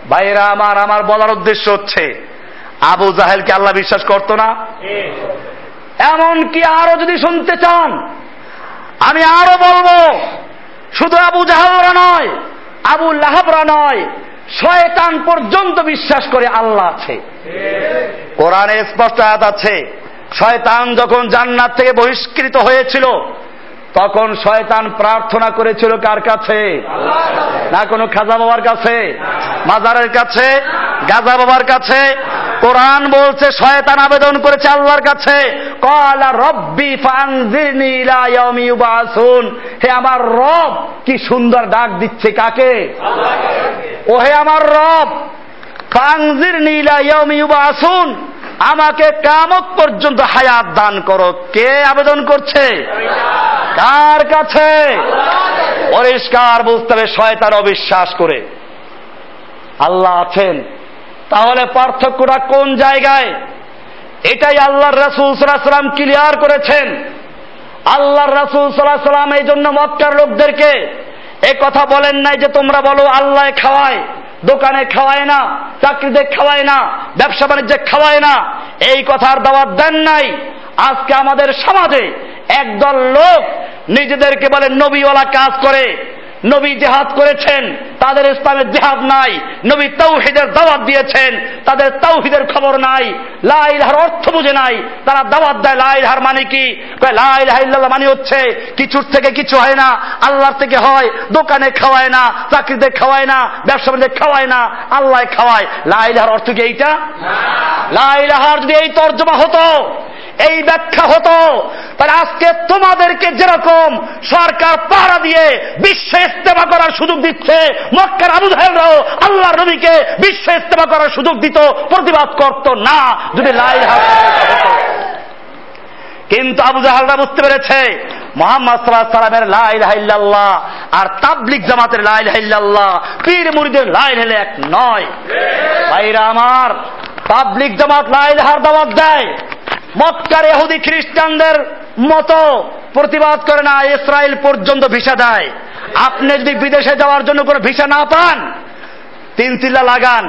ভাইরা আমার আমার বলার উদ্দেশ্য হচ্ছে, আবু জাহেলকে আল্লাহ বিশ্বাস করত না। এমন কি আরও যদি শুনতে চান, আমি আরও বলব, শুধু আবু জাহালরা নয়, আবু লাহাবরা নয় শয়তান পর্যন্ত বিশ্বাস করে আল্লাহ আছে। কোরআনে স্পষ্ট আয়াত আছে, শয়তান যখন জান্নাত থেকে বহিষ্কৃত হয়েছিল, তখন শয়তান প্রার্থনা করেছিল কার কাছে? না কোনো খাজা বাবার কাছে? মাজারের কাছে? গাজা বাবার কাছে? কোরআন বলছে, শয়তান আবেদন করেছে আল্লাহর কাছে। হে আমার রব, কি সুন্দর ডাক দিচ্ছে কাকে? ও হে আমার রব, ফানজিরনি ইলা ইয়াউমি ইউবাসুন। আমাকে কামত পর্যন্ত হায়াত দান করো। কে আবেদন করছে? কার কাছে? পরিষ্কার বুঝতে হবে, শয়তান অবিশ্বাস করে। আল্লাহ আছেন। তাহলে পার্থক্যটা কোন জায়গায়? এটাই আল্লাহর রাসুল সাল্লাম ক্লিয়ার করেছেন। আল্লাহর রাসুল সাল্লাহ সাল্লাম এই জন্য মক্কার লোকদেরকে এ কথা বলেন নাই যে তোমরা বলো, আল্লাহ খাওয়ায়, দোকানে খাওয়ায় না, চাকরিতে খাওয়ায় না, ব্যবসা বাণিজ্যে খাওয়ায় না। এই কথার দাওয়াত দেন নাই। আজকে আমাদের সমাজে একদল লোক নিজেদেরকে বলে নবীওয়ালা কাজ করে। নবী জেহাদ করেছেন তাদের ইসলামের জেহাদ নাই নবী তৌহিদের দাওয়াত দিয়েছেন তাদের তৌহিদের খবর নাই লাইলহার অর্থ বুঝে নাই তারা দাওয়াত দেয় লাইলহার মানে কি? লাইল্লাহ মানে হচ্ছে কিছুর থেকে কিছু হয় না আল্লাহর থেকে হয় দোকানে খাওয়ায় না চাকরিতে খাওয়ায় না ব্যবসা বাণিজ্যে খাওয়ায় না আল্লাহ খাওয়ায়। লাইলহার অর্থ কি এইটা? লাইলাহার যদি এই তর্জমা হতো এই ব্যাখ্যা হতো। তাহলে আজকে তোমাদেরকে যেরকম সরকার পাহারা দিয়ে বিশ্বে ইস্তেমা করার সুযোগ দিচ্ছে, মক্কার আবু জাহেলরাও আল্লাহ নবীকে বিশ্বে ইস্তেমা করার সুযোগ দিত, প্রতিবাদ করত না, যদি লাই কিন্তু আবু জাহালরা বুঝতে পেরেছে, মোহাম্মদ সাল্লাহ সালামের লাইল হাইল্লাল্লাহ আর তাবলিক জামাতের লাইল হাইল্লাল্লাহ পীর মুরিদের লাইল হেলে এক নয়। ভাইরা আমার তাবলিক জামাত লাইল হার দাওয়াত দেয়। মক্কার এহুদি খ্রিস্টানদের মতো প্রতিবাদ করে না, ইসরায়েল পর্যন্ত ভিসা দেয়। আপনি যদি বিদেশে যাওয়ার জন্য কোনো ভিসা না পান, তিন চিল্লা লাগান।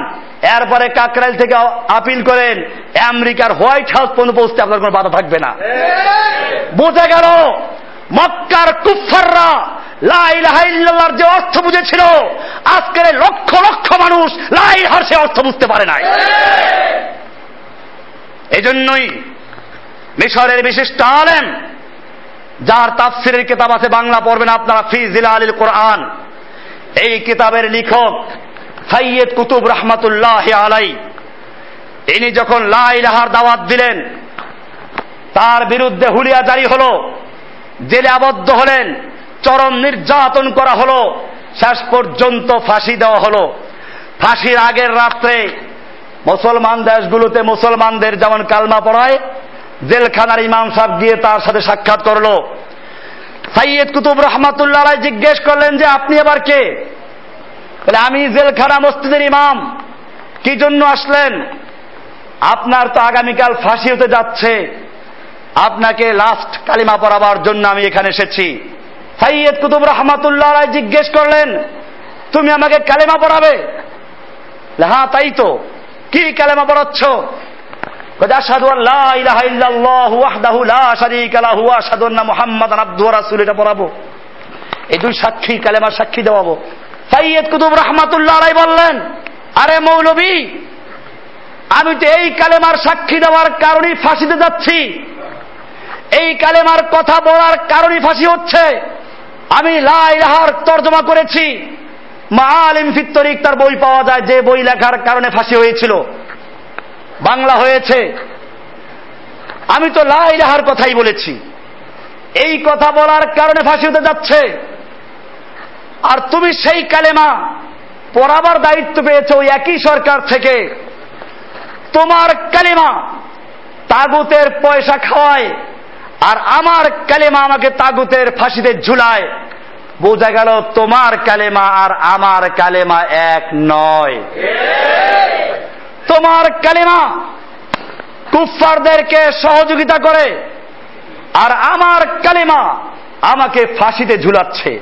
এরপরে কাকরাইল থেকে আপিল করেন, আমেরিকার হোয়াইট হাউস পর্যন্ত পৌঁছতে আপনার কোনো বাধা থাকবে না। বোঝা গেল, মক্কার কুফাররা লাইলাহার যে অর্থ বুঝেছিল, আজকের লক্ষ লক্ষ মানুষ লাইলাহার সে অর্থ বুঝতে পারে নাই। এই জন্যই মিশরের বিশিষ্ট আলেম, যার তাফসিরের কিতাব আছে বাংলা পড়বেন আপনারা, ফি জিলা আলীল কোরআন। এই কিতাবের লেখক সাইয়েদ কুতুব রহমাতুল্লাহ আলাই ইনি যখন লাইলাহার দাওয়াত দিলেন, তার বিরুদ্ধে হুলিয়া জারি হলো, জেলে আবদ্ধ হলেন, চরম নির্যাতন করা হলো, শেষ পর্যন্ত ফাঁসি দেওয়া হলো। ফাঁসির আগের রাত্রে মুসলমান দেশগুলোতে মুসলমানদের যেমন কালমা পড়ায় জেলখানার ইমাম সাহেব গিয়ে তার সাথে সাক্ষাৎ করল। সাইয়েদ কুতুব রহমাতুল্লাহ জিজ্ঞেস করলেন যে, আপনি আবার কে? বলে, আমি জেলখানা মসজিদের ইমাম। কি জন্য আসলেন? আপনার তো আগামীকাল ফাঁসি হতে যাচ্ছে। আপনাকে লাস্ট কালিমা পড়াবার জন্য আমি এখানে এসেছি। সাইয়েদ কুতুব রহমাতুল্লাহ রায় জিজ্ঞেস করলেন, তুমি আমাকে কালেমা পড়াবে? হ্যাঁ তাই তো। কি কালেমা পড়াচ্ছ? এটা পড়াবো। এই দুই সাক্ষী, কালেমার সাক্ষী দেওয়াবো। সাইয়েদ কুতুব রহমাতুল্লাহ আলাই বললেন, আরে মৌলবী, আমি তো এই কালেমার সাক্ষী দেওয়ার কারণেই ফাঁসিতে যাচ্ছি। এই কালেমার কথা বলার কারণেই ফাঁসি হচ্ছে। আমি লাই লাইলাহার তর্জমা করেছি। মা আলিম ফিত্তরিক তার বই পাওয়া যায়, যে বই লেখার কারণে ফাঁসি হয়েছিল। বাংলা হয়েছে। আমি তো লাইলাহার কথাই বলেছি। এই কথা বলার কারণে ফাঁসি হতে যাচ্ছে। আর তুমি সেই কালেমা পড়াবার দায়িত্ব পেয়েছ ওই একই সরকার থেকে। তোমার কালেমা তাগুতের পয়সা খাওয়ায় আর আমার কালেমা আমাকে তাগুতের ফাঁসিতে ঝুলায়। বোঝা গেল তোমার কালেমা আর আমার কালেমা এক নয়। তোমার কালিমা কুফারদেরকে সহযোগিতা করে আর আমার কালিমা আমাকে ফাঁসিতে ঝুলাচ্ছে।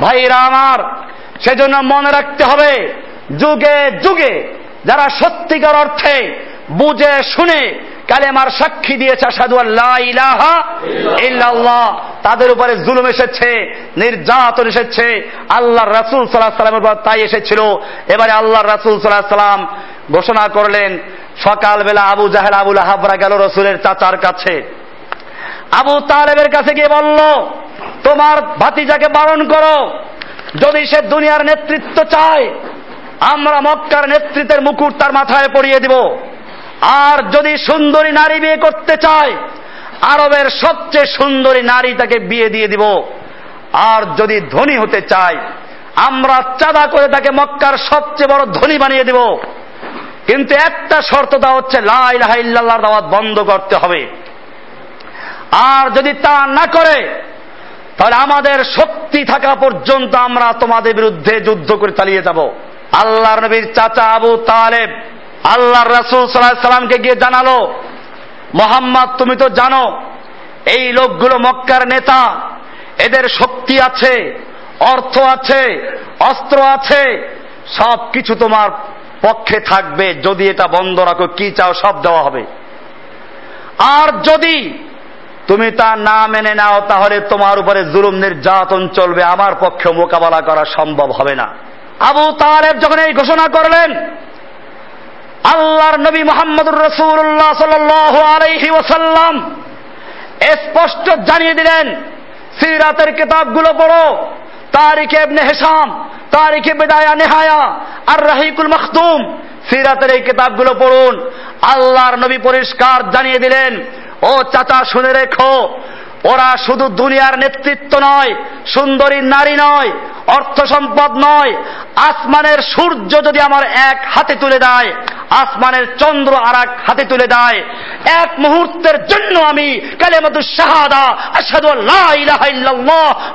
ভাইরা আমার, সেজন্য মনে রাখতে হবে, যুগে যুগে যারা সত্যিকার অর্থে বুঝে শুনে কালেমার সাক্ষী দিয়েছে সাধু আল্লাহ ইলাহা তাদের উপরে জুলুম এসেছে, নির্যাতন এসেছে। আল্লাহ রাসুল সাল্লাহ সাল্লামের উপর তাই এসেছিল। এবারে আল্লাহ রাসুল সাল্লাহ সাল্লাম ঘোষণা করলেন, সকালবেলা আবু জাহেল, আবুল আহাবরা গেল রসুলের চাচার কাছে। আবু তালেবের কাছে গিয়ে বলল, তোমার ভাতিজাকে বারণ করো। যদি সে দুনিয়ার নেতৃত্ব চায়, আমরা মক্কার নেতৃত্বের মুকুট তার মাথায় পরিয়ে দিব। আর যদি সুন্দরী নারী বিয়ে করতে চায়, আরবের সবচেয়ে সুন্দরী নারী তাকে বিয়ে দিয়ে দিব। আর যদি ধনী হতে চায়, আমরা চাঁদা করে তাকে মক্কার সবচেয়ে বড় ধনী বানিয়ে দিব। কিন্তু একটা শর্তটা হচ্ছে লাই লাইল্লাহর দাওয়াত বন্ধ করতে হবে। আর যদি তা না করে, তাহলে আমাদের শক্তি থাকা পর্যন্ত আমরা তোমাদের বিরুদ্ধে যুদ্ধ করে চালিয়ে যাব। আল্লাহর নবীর চাচা আবু তালেব আল্লাহর রাসুল সাল্লাহ সাল্লামকে গিয়ে জানালো, মোহাম্মদ, তুমি তো জানো, এই লোকগুলো মক্কার নেতা, এদের শক্তি আছে, অর্থ আছে, অস্ত্র আছে সব কিছু তোমার পক্ষে থাকবে, যদি এটা বন্ধ রাখো, কি চাও সব দেওয়া হবে। আর যদি তুমি তা না মেনে নাও, তাহলে তোমার উপরে জুলুম নির্যাতন চলবে, আমার পক্ষে মোকাবেলা করা সম্ভব হবে না। আবু তালেব যখন এই ঘোষণা করলেন আল্লাহর নবী মোহাম্মদুর রসুল্লাহ সাল আলাইহি ওসাল্লাম স্পষ্ট জানিয়ে দিলেন, সিরাতের কিতাবগুলো পড়ো। তারিখে ইবনে হেসাম তারিখে বেদায়া নেহায়া আর রাহিকুল মখতুম সিরাতের এই কিতাবগুলো পড়ুন। আল্লাহর নবী পরিষ্কার জানিয়ে দিলেন, ও চাচা শুনে রেখো ওরা শুধু দুনিয়ার নেতৃত্ব নয়, সুন্দরী নারী নয়, অর্থ সম্পদ নয়। আসমানের সূর্য যদি আমার এক হাতে তুলে দেয়, আসমানের চন্দ্র আর এক হাতে তুলে দেয়, এক মুহূর্তের জন্য আমি কালেমাতু শাহাদা আসাদু আল্লাহ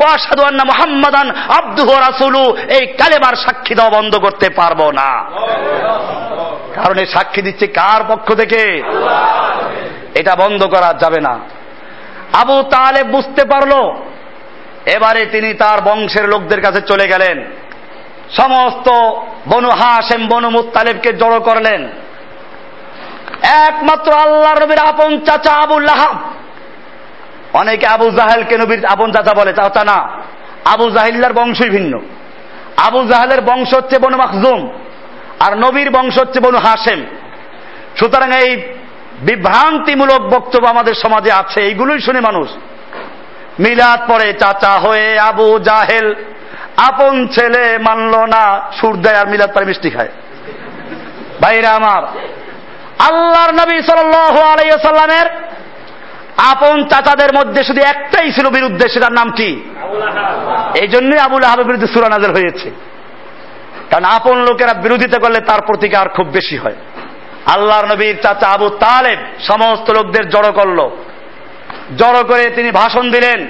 ও আসাদু আন্না মুহাম্মাদান আব্দুহু রাসূলু, এই কালেমার সাক্ষী দেওয়া বন্ধ করতে পারব না। কারণ এই সাক্ষী দিচ্ছে কার পক্ষ থেকে? এটা বন্ধ করা যাবে না। আবু তালেব বুঝতে পারল। এবারে তিনি তার বংশের লোকদের কাছে চলে গেলেন। সমস্ত বনু হাসেম বনু মুতালেবকে জড়ো করলেন। একমাত্র আল্লাহ নবীর আপন চাচা আবুল অনেকে আবু জাহেলকে নবীর আপন চাচা বলে চাচা না। আবু জাহিল্লার বংশই ভিন্ন। আবু জাহেলের বংশ হচ্ছে বনু মাকজুম আর নবীর বংশ হচ্ছে বনু হাসেম সুতরাং এই বিভ্রান্তিমূলক বক্তব্য আমাদের সমাজে আছে এইগুলোই শুনে মানুষ। মিলাদ পরে চাচা হয়ে আবু জাহেল আপন ছেলে মানল না সুর দেয় আর মিলাদ পরে মিষ্টি খায়। ভাইরা আমার আল্লাহর নবী সাল্লামের আপন চাচাদের মধ্যে শুধু একটাই ছিল বিরুদ্ধে সেটার নাম কি? এই জন্যই আবুল আহাবের বিরুদ্ধে সুরা নাজেল হয়েছে। কারণ আপন লোকেরা বিরোধিতা করলে তার প্রতিকার খুব বেশি হয়। আল্লাহর নবীর চাচা আবু তালেব সমস্ত লোকদের জড়ো করল। জড়ো করে তিনি ভাষণ দিলেন,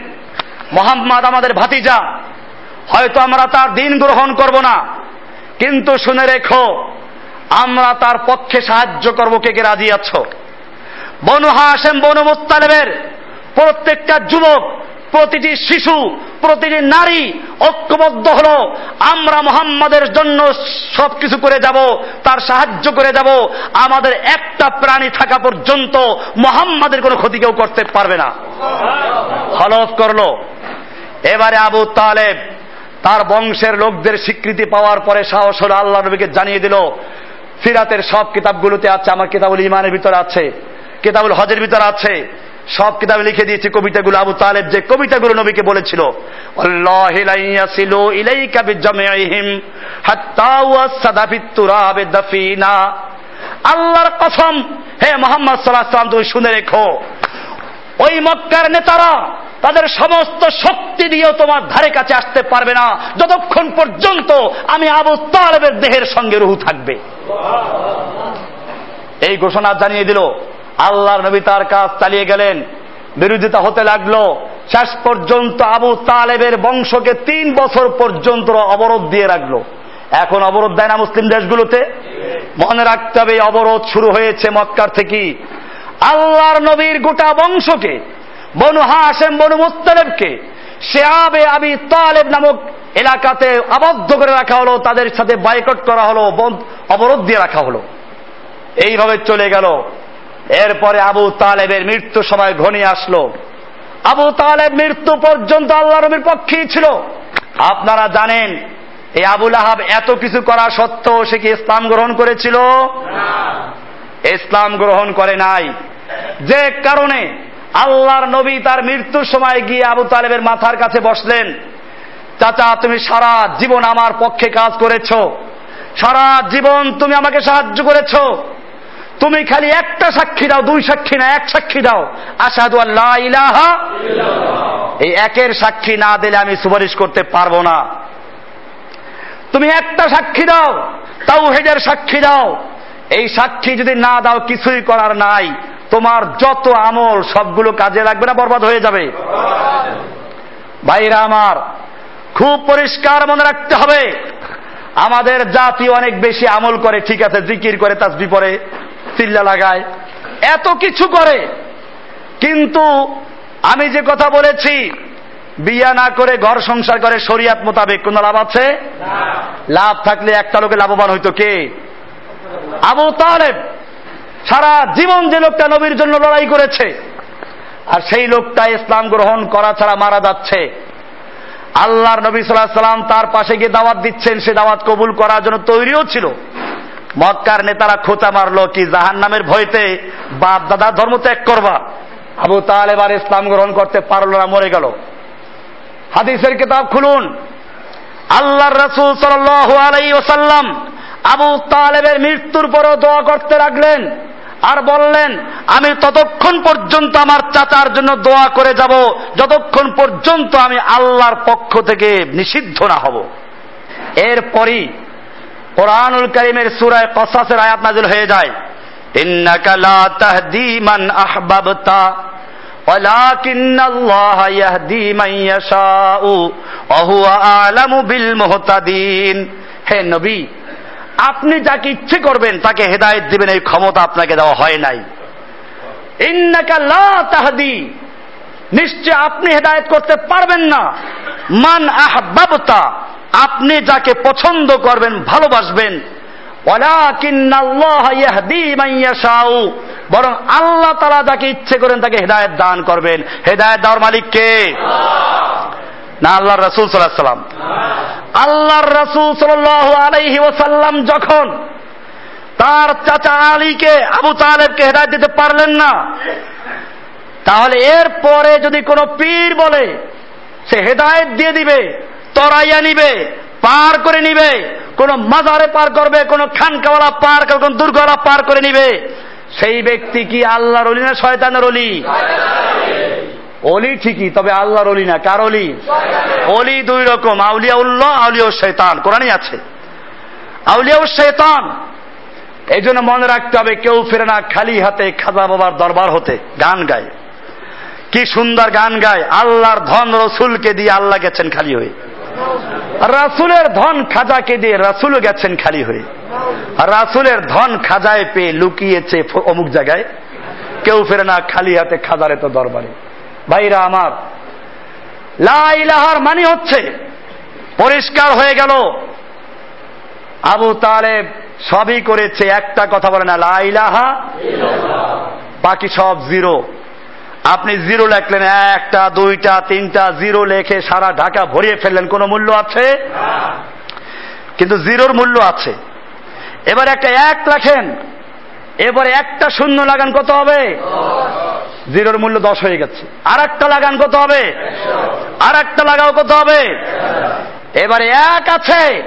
মোহাম্মদ আমাদের ভাতিজা, হয়তো আমরা তার দিন গ্রহণ করব না, কিন্তু শুনে রেখো, আমরা তার পক্ষে সাহায্য করব, কে কে রাজি আছো? বনু হাসেম বনু মুত্তালেবের প্রত্যেকটা যুবক প্রতিটি শিশু, প্রতিটি নারী ঐক্যবদ্ধ হলো। আমরা মোহাম্মদের জন্য সব কিছু করে যাব, তার সাহায্য করে যাব। আমাদের একটা প্রাণী থাকা পর্যন্ত মোহাম্মদের কোনো ক্ষতি কেউ করতে পারবে না। হলফ করল। এবারে আবু তালেব তার বংশের লোকদের স্বীকৃতি পাওয়ার পরে সাহস হলো আল্লাহ নবীকে জানিয়ে দিল, সিরাতের সব কিতাবগুলোতে আছে, আমার কিতাবুল ইমানের ভিতরে আছে, কিতাবুল হজের ভিতরে আছে। সব কিতাবে লিখে দিয়েছি কবিতাগুলো। আবু তালেব যে কবিতাগুলো নবীকে বলেছিল আল্লাহর কসম, হে মোহাম্মদ সাল্লাহ তুমি শুনে রেখো, ওই মক্কার নেতারা তাদের সমস্ত শক্তি দিয়েও তোমার ধারে কাছে আসতে পারবে না। যতক্ষণ পর্যন্ত আমি আবু তালেবের দেহের সঙ্গে রুহু থাকবে। এই ঘোষণা জানিয়ে দিল আল্লাহর নবী তার কাজ চালিয়ে গেলেন। বিরোধিতা হতে লাগল। শেষ পর্যন্ত আবু তালেবের বংশকে তিন বছর পর্যন্ত অবরোধ দিয়ে রাখল। এখন অবরোধ দেয় না মুসলিম দেশগুলোতে? মনে রাখতে হবে অবরোধ শুরু হয়েছে মক্কার থেকে। আল্লাহর নবীর গোটা বংশকে, বনু হাসেম বনু মুস্তালেবকে সে আবে আবি তালেব নামক এলাকাতে আবদ্ধ করে রাখা হলো, তাদের সাথে বাইকট করা হলো অবরোধ দিয়ে রাখা হলো। এইভাবে চলে গেল। এরপরে আবু তালেবের মৃত্যু সময় ঘনিয়ে আসলো। আবু তালেব মৃত্যু পর্যন্ত আল্লাহ নবীর পক্ষেই ছিল। আপনারা জানেন, এই আবুল আহাব এত কিছু করা সত্ত্বেও সে কি ইসলাম গ্রহণ করেছিল? ইসলাম গ্রহণ করে নাই। যে কারণে আল্লাহর নবী তার মৃত্যুর সময় গিয়ে আবু তালেবের মাথার কাছে বসলেন, চাচা, তুমি সারা জীবন আমার পক্ষে কাজ করেছ। সারা জীবন তুমি আমাকে সাহায্য করেছ। তুমি খালি একটা সাক্ষী দাও, দুই সাক্ষী না, এক সাক্ষী দাও। আসাদু আল্লাহ এই একের সাক্ষী না দিলে আমি সুপারিশ করতে পারব না। তুমি একটা সাক্ষী দাও তাও হেডের সাক্ষী দাও। এই সাক্ষী যদি না দাও, কিছুই করার নাই। তোমার যত আমল, সবগুলো কাজে লাগবে না, বরবাদ হয়ে যাবে। ভাইরা আমার, খুব পরিষ্কার মনে রাখতে হবে। আমাদের জাতি অনেক বেশি আমল করে, ঠিক আছে, জিকির করে তাসবি পরে চিল্লা লাগায় এত কিছু করে। কিন্তু আমি যে কথা বলেছি বিয়া না করে ঘর সংসার করে শরিয়াত মোতাবেক কোন লাভ আছে? লাভ থাকলে একটা লোকে লাভবান হইতো কে? আবু তালেব সারা জীবন যে লোকটা নবীর জন্য লড়াই করেছে আর সেই লোকটা ইসলাম গ্রহণ করা ছাড়া মারা যাচ্ছে। আল্লাহর নবী সাল্লাহ সাল্লাম তার পাশে গিয়ে দাওয়াত দিচ্ছেন সে দাওয়াত কবুল করার জন্য তৈরিও ছিল। মক্কার নেতারা খোঁচা মারলো কি জাহান নামের ভয়তে? বাপ দাদা ধর্ম ত্যাগ করবা। আবু তাহলে এবার ইসলাম গ্রহণ করতে পারল না, মরে গেল। হাদিসের কিতাব খুলুন। আল্লাহর রসুল সাল আলাই ওসাল্লাম আবু তালেবের মৃত্যুর পরও দোয়া করতে লাগলেন আর বললেন, আমি ততক্ষণ পর্যন্ত আমার চাচার জন্য দোয়া করে যাব, যতক্ষণ পর্যন্ত আমি আল্লাহর পক্ষ থেকে নিষিদ্ধ না হব। এরপরই কোরআনুল করিমের সুরায় কসাসের আয়াত নাজিল হয়ে যায় ইন্নাকা লা তাহদি মান আহবাবতা ولكن الله يهدي من يشاء وهو أعلم بالمهتدين হে নবী আপনি যাকে ইচ্ছে করবেন তাকে হেদায়েত দিবেন এই ক্ষমতা আপনাকে দেওয়া হয় নাই ইন্নাকা লা তাহদি নিশ্চয় আপনি হেদায়েত করতে পারবেন না মান আহবাবতা আপনি যাকে পছন্দ করবেন ভালোবাসবেন। বরং আল্লাহ তারা যাকে ইচ্ছে করেন তাকে হেদায়ত দান করবেন। হেদায়ত দেওয়ার মালিককে না আল্লাহ রসুল সাল্লাহ সাল্লাম আল্লাহর রসুল সাল আলাইহি ওসাল্লাম যখন তার চাচা আলীকে আবু তালেবকে হেদায়ত দিতে পারলেন না তাহলে এর পরে যদি কোনো পীর বলে সে হেদায়ত দিয়ে দিবে তরাইয়া নিবে, পার করে নিবে, কোন মাজারে পার করবে, কোন খানকাওয়ালা পার করবে কোন দুর্গওয়ালা পার করে নিবে। সেই ব্যক্তি কি আল্লাহর অলি না শয়তানের অলি? অলি ঠিকই, তবে আল্লাহর অলি না, কার অলি? অলি দুই রকম আউলিয়া উল্লাহ আউলিয়া শৈতান কোরআনই আছে। আউলিয়া শৈতান এই জন্য মনে রাখতে হবে, কেউ ফেরে না খালি হাতে খাজা বাবার দরবার হতে, গান গায়। কি সুন্দর গান গায়, আল্লাহর ধন রসুলকে দিয়ে আল্লাহ গেছেন খালি হয়ে। রাসুলের ধন খাজাকে দিয়ে রাসুল গেছেন খালি হয়ে। রাসুলের ধন খাজায় পেয়ে লুকিয়েছে অমুক জায়গায়। কেউ ফেরে না, খালি হাতে খাজারে তো দরবারে। ভাইরা আমার লাইলাহার মানে হচ্ছে পরিষ্কার হয়ে গেল। আবু তালেব সবই করেছে, একটা কথা বলে না লাইলাহা বাকি সব জিরো। আপনি জিরো লেখলেন, একটা, দুইটা, তিনটা, জিরো লেখে সারা ঢাকা ভরিয়ে ফেললেন, কোনো মূল্য আছে? কিন্তু জিরোর মূল্য আছে। এবার একটা এক লেখেন, এবারে একটা শূন্য লাগান, কত হবে? জিরোর মূল্য দশ হয়ে গেছে। আর একটা লাগান, কত হবে? আর একটা লাগাও, কত হবে? এবারে এক আছে,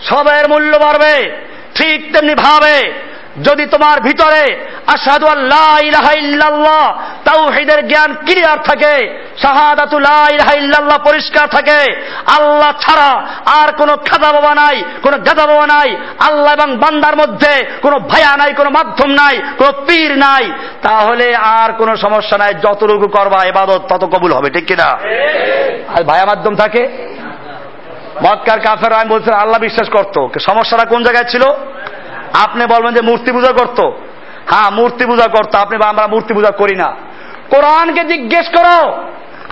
সবের মূল্য বাড়বে, ঠিক তেমনি ভাবে। যদি তোমার ভিতরে আসাদু আল্লাহ ইলাহা ইল্লাল্লাহ তাওহীদের জ্ঞান ক্লিয়ার থাকে শাহাদাতুল্লাহ ইলাহা ইল্লাল্লাহ পরিষ্কার থাকে আল্লাহ ছাড়া আর কোনো খাদা বাবা নাই কোনো গাদা বাবা নাই আল্লাহ এবং বান্দার মধ্যে কোনো ভায়া নাই কোনো মাধ্যম নাই কোনো পীর নাই তাহলে আর কোনো সমস্যা নাই যতটুকু করবা এবাদত তত কবুল হবে ঠিক কিনা? আর ভায়া মাধ্যম থাকে? মক্কার কাফের আমি বলছিলাম আল্লাহ বিশ্বাস করতো সমস্যাটা কোন জায়গায় ছিল? আপনি বলবেন যে মূর্তি পূজা করতো। হ্যাঁ মূর্তি পূজা করতো, আপনি আমরা মূর্তি পূজা করি না। কোরআনকে জিজ্ঞেস করো,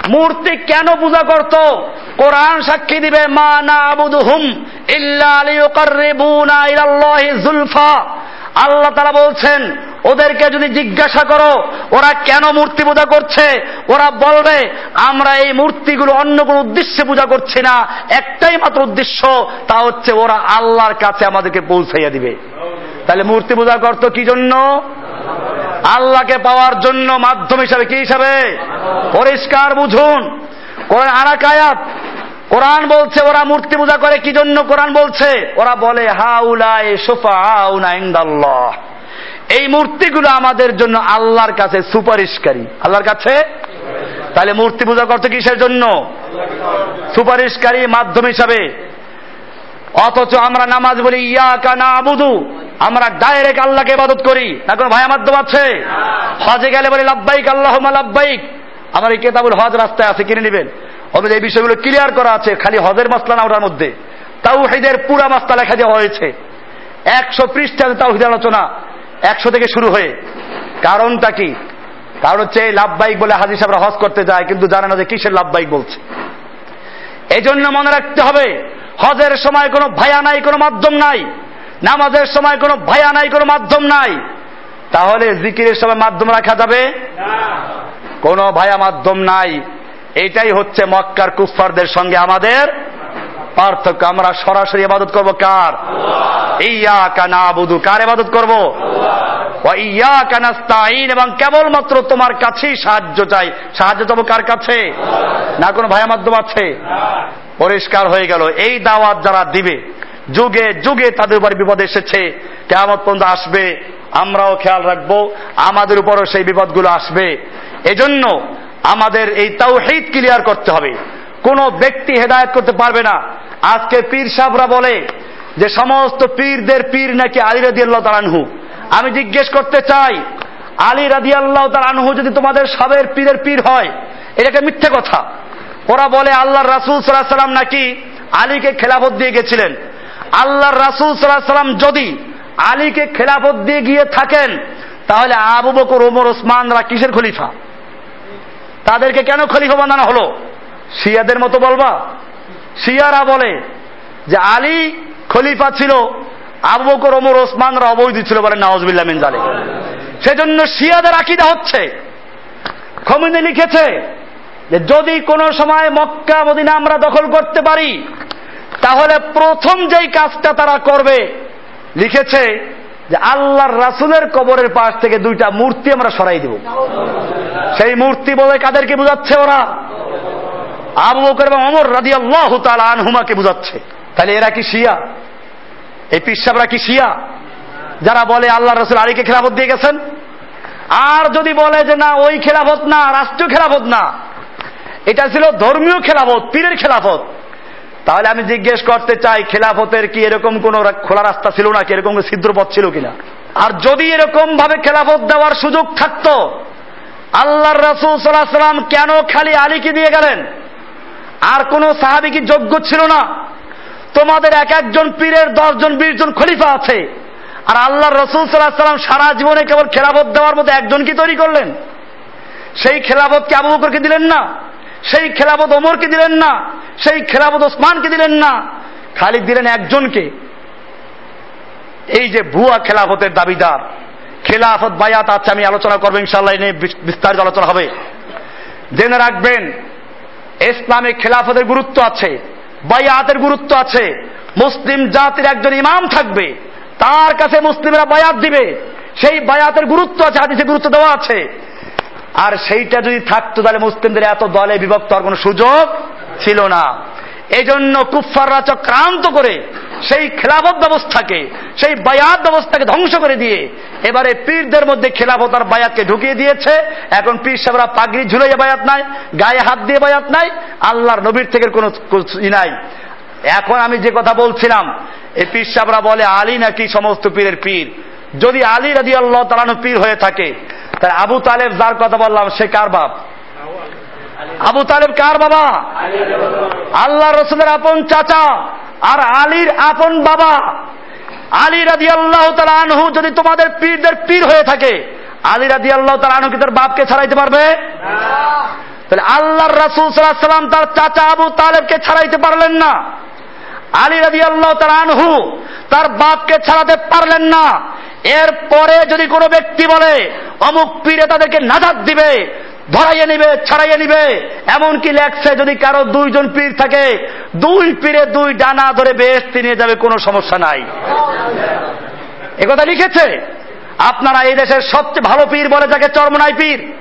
মূর্তি কেন পূজা করত? কোরআন সাক্ষী দিবে, মা না আবুদু হুম জুলফা আল্লাহ তারা বলছেন, ওদেরকে যদি জিজ্ঞাসা করো, ওরা কেন মূর্তি পূজা করছে? ওরা বলবে, আমরা এই মূর্তিগুলো অন্য কোন উদ্দেশ্যে পূজা করছি না, একটাই মাত্র উদ্দেশ্য, তা হচ্ছে ওরা আল্লাহর কাছে আমাদেরকে পৌঁছাইয়া দিবে। তাহলে মূর্তি পূজা করতো কি জন্য? আল্লাহকে পাওয়ার জন্য মাধ্যম হিসাবে কি হিসাবে? পরিষ্কার বুঝুন। কোরআন আরাকায়াত কোরআন বলছে, ওরা মূর্তি পূজা করে কি জন্য কোরআন বলছে? ওরা বলে, হাউলাই সোফা ইন্দাল্লাহ। এই মূর্তিগুলো আমাদের জন্য আল্লাহর কাছে সুপারিশকারী। আল্লাহর কাছে? তাহলে মূর্তি পূজা করতে কিসের জন্য? সুপারিশকারী মাধ্যম হিসাবে। অথচ আমরা নামাজ বলি ইয়া কানা আবুদু আমরা ডাইরেক্ট আল্লাহকে ইবাদত করি। না কোনো ভায়া মাধ্যম আছে। হজে গেলে বলি লাভবাইক আল্লাহ লাভবাইক আমার এই কেতাবুল হজ রাস্তায় আছে, কিনে নেবেন। অথচ এই বিষয়গুলো ক্লিয়ার করা আছে, খালি হজের মাসলা না ওটার মধ্যে। তাও তাওহিদের পুরা মাস্তা লেখা দেওয়া হয়েছে। একশো পৃষ্ঠাতে তাওহিদের আলোচনা একশো থেকে শুরু হয়ে। কারণটা কি? কারণ হচ্ছে লাভবাইক বলে হাজি সাহেবরা হজ করতে যায় কিন্তু জানে না যে কিসের লাভবাইক বলছে। এই জন্য মনে রাখতে হবে, হজের সময় কোনো ভায়া নাই, কোনো মাধ্যম নাই। নামাজের সময় কোনো ভায়া নাই কোনো মাধ্যম নাই। তাহলে জিকিরের সময় মাধ্যম রাখা যাবে? কোনো ভায়া মাধ্যম নাই। এটাই হচ্ছে মক্কার কুফফারদের সঙ্গে আমাদের পার্থক্য। আমরা সরাসরি আবাদত করব কার? ইয়া কানা বুধু কার ইবাদত করব? ইয়া কানাস্তাইন এবং কেবলমাত্র তোমার কাছেই সাহায্য চাই। সাহায্য চাবো কার কাছে? না কোনো ভায়া মাধ্যম আছে? পরিষ্কার হয়ে গেল। এই দাওয়াত যারা দিবে যুগে যুগে তাদের উপর বিপদ এসেছে। কেমন পর্যন্ত আসবে। আমরাও খেয়াল রাখব, আমাদের উপরও সেই বিপদগুলো আসবে। এজন্য আমাদের এই তাও তাওহিদ ক্লিয়ার করতে হবে। কোন ব্যক্তি হেদায়ত করতে পারবে না। আজকে পীর সাহরা বলে যে, সমস্ত পীরদের পীর নাকি আলী রাজি আল্লাহ তালানহু আমি জিজ্ঞেস করতে চাই, আলী রাজি আল্লাহ তালানহু যদি তোমাদের সবের পীরের পীর হয়, এটাকে মিথ্যে কথা? ওরা বলে আল্লাহ রাসুল সাল্লাহ সাল্লাম নাকি আলীকে খেলাফত দিয়ে গেছিলেন। আল্লাহ রাসুল সাল্লাহ সাল্লাম যদি আলীকে খেলাফত দিয়ে গিয়ে থাকেন, তাহলে আবু বকর, ওমর ওসমানরা কিসের খলিফা? তাদেরকে কেন খলিফা বানানো হলো? শিয়াদের মতো বলবা। শিয়ারা বলে যে আলী খলিফা ছিল, আবু বকর, ওমর ওসমানরা অবৈধ ছিল বলে নওয়াজবিল্লা মিন জালে সেজন্য শিয়াদের আকিদা হচ্ছে, খমিনে লিখেছে যে যদি কোনো সময় মক্কা, মদিনা আমরা দখল করতে পারি তাহলে প্রথম যেই কাজটা তারা করবে, লিখেছে যে আল্লাহর রাসুলের কবরের পাশ থেকে দুইটা মূর্তি আমরা সরাই দেব। সেই মূর্তি বলে কাদেরকে বুঝাচ্ছে ওরা? আবু বকর এবং অমর রাজি আল্লাহ আনহুমাকে বুঝাচ্ছে। তাহলে এরা কি শিয়া? এই পিসাবরা কি শিয়া? যারা বলে আল্লাহ রসুল আলীকে খেলাফত দিয়ে গেছেন। আর যদি বলে যে না, ওই খেলাফত না, রাষ্ট্রীয় খেলাফত না, এটা ছিল ধর্মীয় খেলাফত, পীরের খেলাফত। তাহলে আমি জিজ্ঞেস করতে চাই, খেলাফতের কি এরকম কোন খোলা রাস্তা ছিল না কি এরকম ছিদ্রপথ ছিল কিনা? আর যদি এরকম ভাবে খেলাফত দেওয়ার সুযোগ থাকতো, আল্লাহর রসুল সাল্লাহ সাল্লাম কেন খালি আলীকে দিয়ে গেলেন? আর কোন সাহাবি কি যোগ্য ছিল না? তোমাদের এক একজন পীরের দশজন বিশ জন খলিফা আছে। আর আল্লাহ রসুল সাল্লাহ সাল্লাম সারা জীবনে কেবল খেলাফত দেওয়ার মতো একজন কি তৈরি করলেন? সেই খেলাফতকে আবু বকরকে দিলেন না? সেই খেলাফত ওমরকে দিলেন না, সেই খেলাফত ওসমানকে দিলেন না, খালি দিলেন একজনকে। এই যে ভুয়া খেলাফতের দাবিদার, খেলাফত বায়াত আছে আমি আলোচনা করব ইনশাল্লাহ নিয়ে বিস্তারিত আলোচনা হবে। জেনে রাখবেন ইসলামিক খেলাফতের গুরুত্ব আছে, বায়াতের গুরুত্ব আছে, মুসলিম জাতির একজন ইমাম থাকবে, তার কাছে মুসলিমরা বায়াত দিবে, সেই বায়াতের গুরুত্ব আছে, হাদিসে গুরুত্ব দেওয়া আছে। আর সেইটা যদি থাকতো, তাহলে মুসলিমদের এত দলে বিভক্ত হওয়ার কোনো সুযোগ ছিল না। এই জন্য কুফাররা চক্রান্ত করে সেই খেলাফত ব্যবস্থাকে, সেই বায়াত ব্যবস্থাকে ধ্বংস করে দিয়ে এবারে পীরদের মধ্যে খেলাফত আর বায়াতকে ঢুকিয়ে দিয়েছে। এখন পীর সাহেবরা পাগড়ি ঝুলাইয়ে বায়াত নাই, গায়ে হাত দিয়ে বায়াত নাই, আল্লাহর নবীর থেকে কোনো ই নাই। এখন আমি যে কথা বলছিলাম, এই পীর সাহেবরা বলে, আলী নাকি সমস্ত পীরের পীর? যদি আলী রাজি আল্লাহ তালানো পীর হয়ে থাকে তাহলে আবু তালেব যার কথা বললাম, সে কার বাপ? আবু তালেব কার বাবা? আল্লাহ রসুলের আপন চাচা আর আলীর আপন বাবা। আলী রাজি আল্লাহ আনহু, যদি তোমাদের পীরদের পীর হয়ে থাকে, আলী রাজি আল্লাহ আনহু কি তার বাপকে ছাড়াইতে পারবে? তাহলে আল্লাহর রাসুল সাল্লাম তার চাচা আবু তালেবকে ছাড়াইতে পারলেন না। আলী রাজি আল্লাহ আনহু তার বাপকে ছাড়াতে পারলেন না। এরপরে যদি কোনো ব্যক্তি বলে, অমুক পীরে তাদেরকে নাজাদ দিবে, ধরাইয়ে নিবে, ছাড়াইয়ে নিবে, এমনকি লেখছে, যদি কারও দুইজন পীর থাকে, দুই পীরে দুই ডানা ধরে বেশ নিয়ে যাবে, কোনো সমস্যা নাই। একথা লিখেছে? আপনারা এই দেশের সবচেয়ে ভালো পীর বলে যাকে চরমনাই পীর?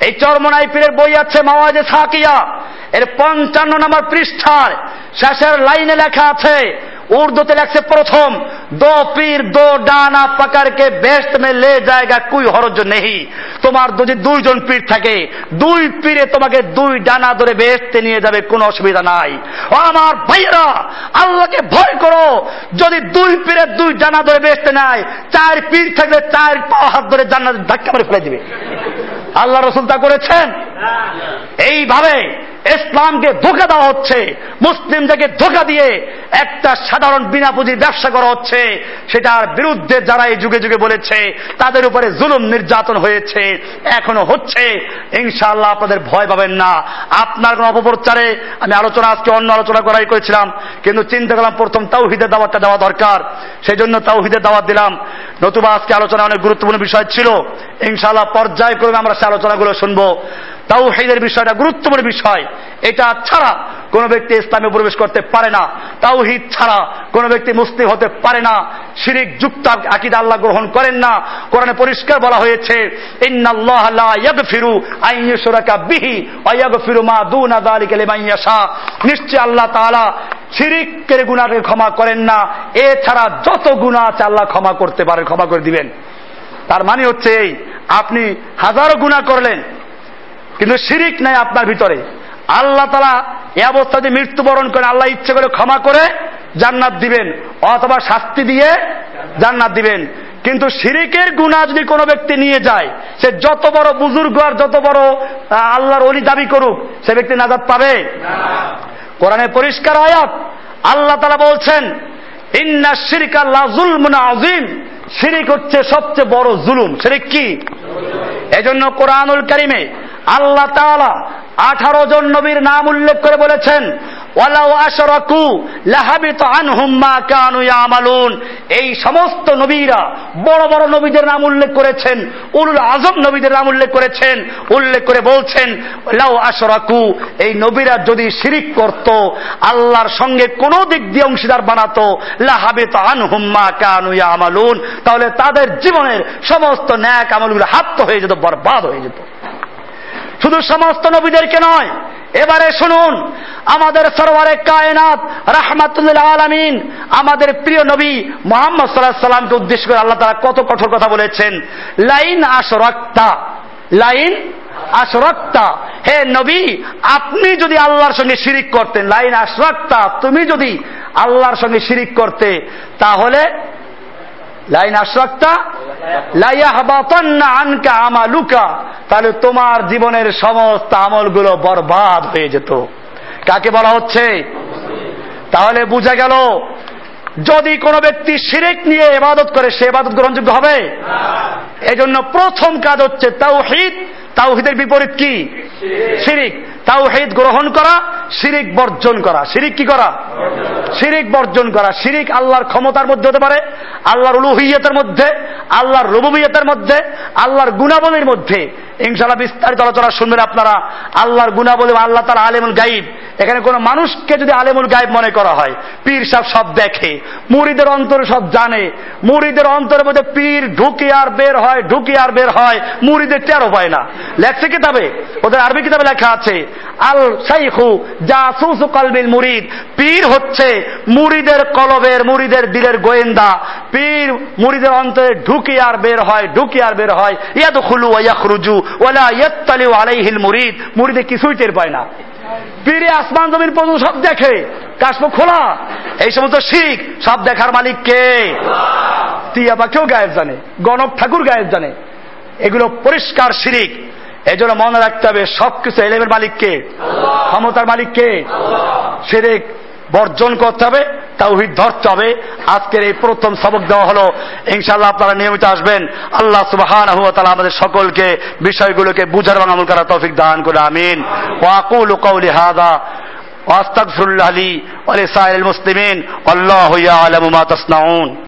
এই চরমনাই পীরের বই আছে মাওয়াজে সাকিয়া। এর পঞ্চান্ন নম্বর পৃষ্ঠার শেষের লাইনে লেখা আছে উর্দুতে লেখছে প্রথম দো পীর দো ডানা পাকারকে বেস্ট মে লে জায়গা কুই হরজ নেই তোমার যদি দুইজন পীর থাকে দুই পীরে তোমাকে দুই ডানা ধরে বেহেস্তে নিয়ে যাবে কোনো অসুবিধা নাই ও আমার ভাইয়েরা আল্লাহকে ভয় করো যদি দুই পীরে দুই ডানা ধরে বেহেস্তে নেয় চার পীর থাকলে চার পা হাত ধরে জান্নাত ধাক্কা মারে ফেলে দিবে আল্লাহ রসুল তা করেছেন এইভাবে ইসলামকে ধোকা দেওয়া হচ্ছে মুসলিমদেরকে ধোকা দিয়ে একটা সাধারণ বিনা পুঁজির ব্যবসা করা হচ্ছে, সেটার বিরুদ্ধে যারা এই যুগে যুগে বলেছে, তাদের উপরে জুলুম নির্যাতন হয়েছে, এখনও হচ্ছে। ইনশাআল্লাহ আপনাদের ভয় পাবেন না। আপনার কোন অপপ্রচারে আমি আলোচনা আজকে অন্য আলোচনা করাই করেছিলাম, কিন্তু চিন্তা করলাম প্রথম তাওহিদের দাওয়াতটা দেওয়া দরকার সেই জন্য তাওহিদের দাওয়াত দিলাম। নতুবা আজকে আলোচনা অনেক গুরুত্বপূর্ণ বিষয় ছিল। ইনশাআল্লাহ পর্যায়ক্রমে আমরা সে আলোচনাগুলো শুনব। তাওহিদের বিষয়টা গুরুত্বপূর্ণ বিষয়। এটা ছাড়া কোন ব্যক্তি ইসলামে প্রবেশ করতে পারে না। তাওহিদ ছাড়া কোন ব্যক্তি মুসলিম হতে পারে না। শিরিক যুক্ত আকিদ আল্লাহ গ্রহণ করেন না। কোরআনে পরিষ্কার বলা হয়েছে নিশ্চয় আল্লাহ তাআলা শিরিকের গুণাকে ক্ষমা করেন না। এছাড়া যত গুনাহ আছে আল্লাহ ক্ষমা করতে পারেন, ক্ষমা করে দিবেন। তার মানে হচ্ছে এই, আপনি হাজারো গুনাহ করলেন কিন্তু শিরিক নাই আপনার ভিতরে। আল্লাহ তালা এ অবস্থাতে মৃত্যুবরণ করে, আল্লাহ ইচ্ছে করে ক্ষমা করে জান্নাত দিবেন, অথবা শাস্তি দিয়ে জান্নাত দিবেন। কিন্তু শিরিকের গুণা যদি কোনো ব্যক্তি নিয়ে যায়, সে যত বড় বুজুর্গ আর যত বড় আল্লাহর অলি দাবি করুক, সে ব্যক্তি নাজাদ পাবে। কোরআনে পরিষ্কার আয়াত, আল্লাহ তালা বলছেন, ইন্না শিরিক জুলমুনা আজিম শিরিক হচ্ছে সবচেয়ে বড় জুলুম। শিরিক কি? এজন্য কোরআনুল কারিমে আল্লাহ তাআলা আঠারো জন নবীর নাম উল্লেখ করে বলেছেন এই সমস্ত নবীরা বড় বড় নবীদের নাম উল্লেখ করেছেন, উলুল আজম নবীদের নাম উল্লেখ করেছেন, উল্লেখ করে বলছেন লাউ আশরাকু এই নবীরা যদি শিরিক করত, আল্লাহর সঙ্গে কোন দিক দিয়ে অংশীদার বানাতো, লাহাবিত আন হুম্মা কানুয়া আমালুন তাহলে তাদের জীবনের সমস্ত ন্যাক আমলগুলো হাত হয়ে যেত, বরবাদ হয়ে যেত। শুধু সমস্ত নবীদেরকে নয়, এবারে শুনুন, আমাদের সরওয়ারে কায়নাত রাহমাতুল্লাহ আলামিন, আমাদের প্রিয় নবী মোহাম্মদ সাল্লাহ সাল্লামকে উদ্দেশ্য করে আল্লাহ তারা কত কঠোর কথা বলেছেন। Line আশরাক্তা line আশরাক্তা। হে নবী, আপনি যদি আল্লাহর সঙ্গে শিরিক করতেন, লাইন আশরাক্তা, তুমি যদি আল্লাহর সঙ্গে শিরিক করতে, তাহলে লাইন আশরাক্তা? আনকা আমালুকা। তাহলে তোমার জীবনের সমস্ত আমলগুলো বরবাদ হয়ে যেত। কাকে বলা হচ্ছে? তাহলে বুঝা গেল, যদি কোনো ব্যক্তি শিরেক নিয়ে এবাদত করে, সে এবাদত গ্রহণযোগ্য হবে? এজন্য প্রথম কাজ হচ্ছে তাও তাওহিদ। তাওহিদের বিপরীত কি? শিরিক। তাওহিদ গ্রহণ করা। শিরিক বর্জন করা। শিরিক কি করা? শিরিক বর্জন করা। শিরিক আল্লাহর ক্ষমতার মধ্যে হতে পারে, আল্লাহর উলুহিয়তের মধ্যে, আল্লাহর রুবুবিয়তের মধ্যে, আল্লাহর গুণাবলীর মধ্যে। ইনশাল্লাহ বিস্তারিত আলোচনা শুনবেন আপনারা। আল্লাহর গুণাবলী আল্লাহ তার আলেমুল গাইব এখানে কোনো মানুষকে যদি আলেমুল গাইব মনে করা হয়, পীর সব সব দেখে, মুড়িদের অন্তরে সব জানে। মুড়িদের অন্তরের মধ্যে পীর ঢুকি আর বের হয়, ঢুকি আর বের হয়, মুড়িদের টেরো পায় না। লেখছে কিতাবে? ওদের আরবি কিতাবে লেখা আছে আল শাইখু জাসুস কলবিল মুরিদ। পীর হচ্ছে মুরিদের কলবের, মুরিদের দিলের গোয়েন্দা। পীর মুরিদের অন্তরে ঢুকি আর বের হয়, ঢুকি আর বের হয়। ইয়াদখুলু ওয়া ইয়াখরুজু ওয়ালা ইয়াত্তালিউ আলাইহিল মুরিদ। মুরিদে কিছুই টের পায় না। পীরে আসমান জমিন পর্যন্ত সব দেখে। কাশ্ম খোলা। এই সমস্ত শিখ সব দেখার মালিক কে? টিয়া পাখিও গায়েব জানে, গণক ঠাকুর গায়েব জানে। এগুলো পরিষ্কার শিরিক। এই জন্য মনে রাখতে হবে সবকিছু এলেমের মালিককে ক্ষমতার মালিককে সেরেক বর্জন করতে হবে তাওহিদ ধরতে হবে আজকের এই প্রথম সবক দেওয়া হলো ইনশাআল্লাহ আপনারা নিয়মিত আসবেন আল্লাহ সুবহান আমাদের সকলকে বিষয়গুলোকে বুঝার এবং আমল করার তৌফিক দান করে আমিন ওয়াকুল কৌলি হাদা واستغفر الله لي ولسائر المسلمين والله يعلم ما تصنعون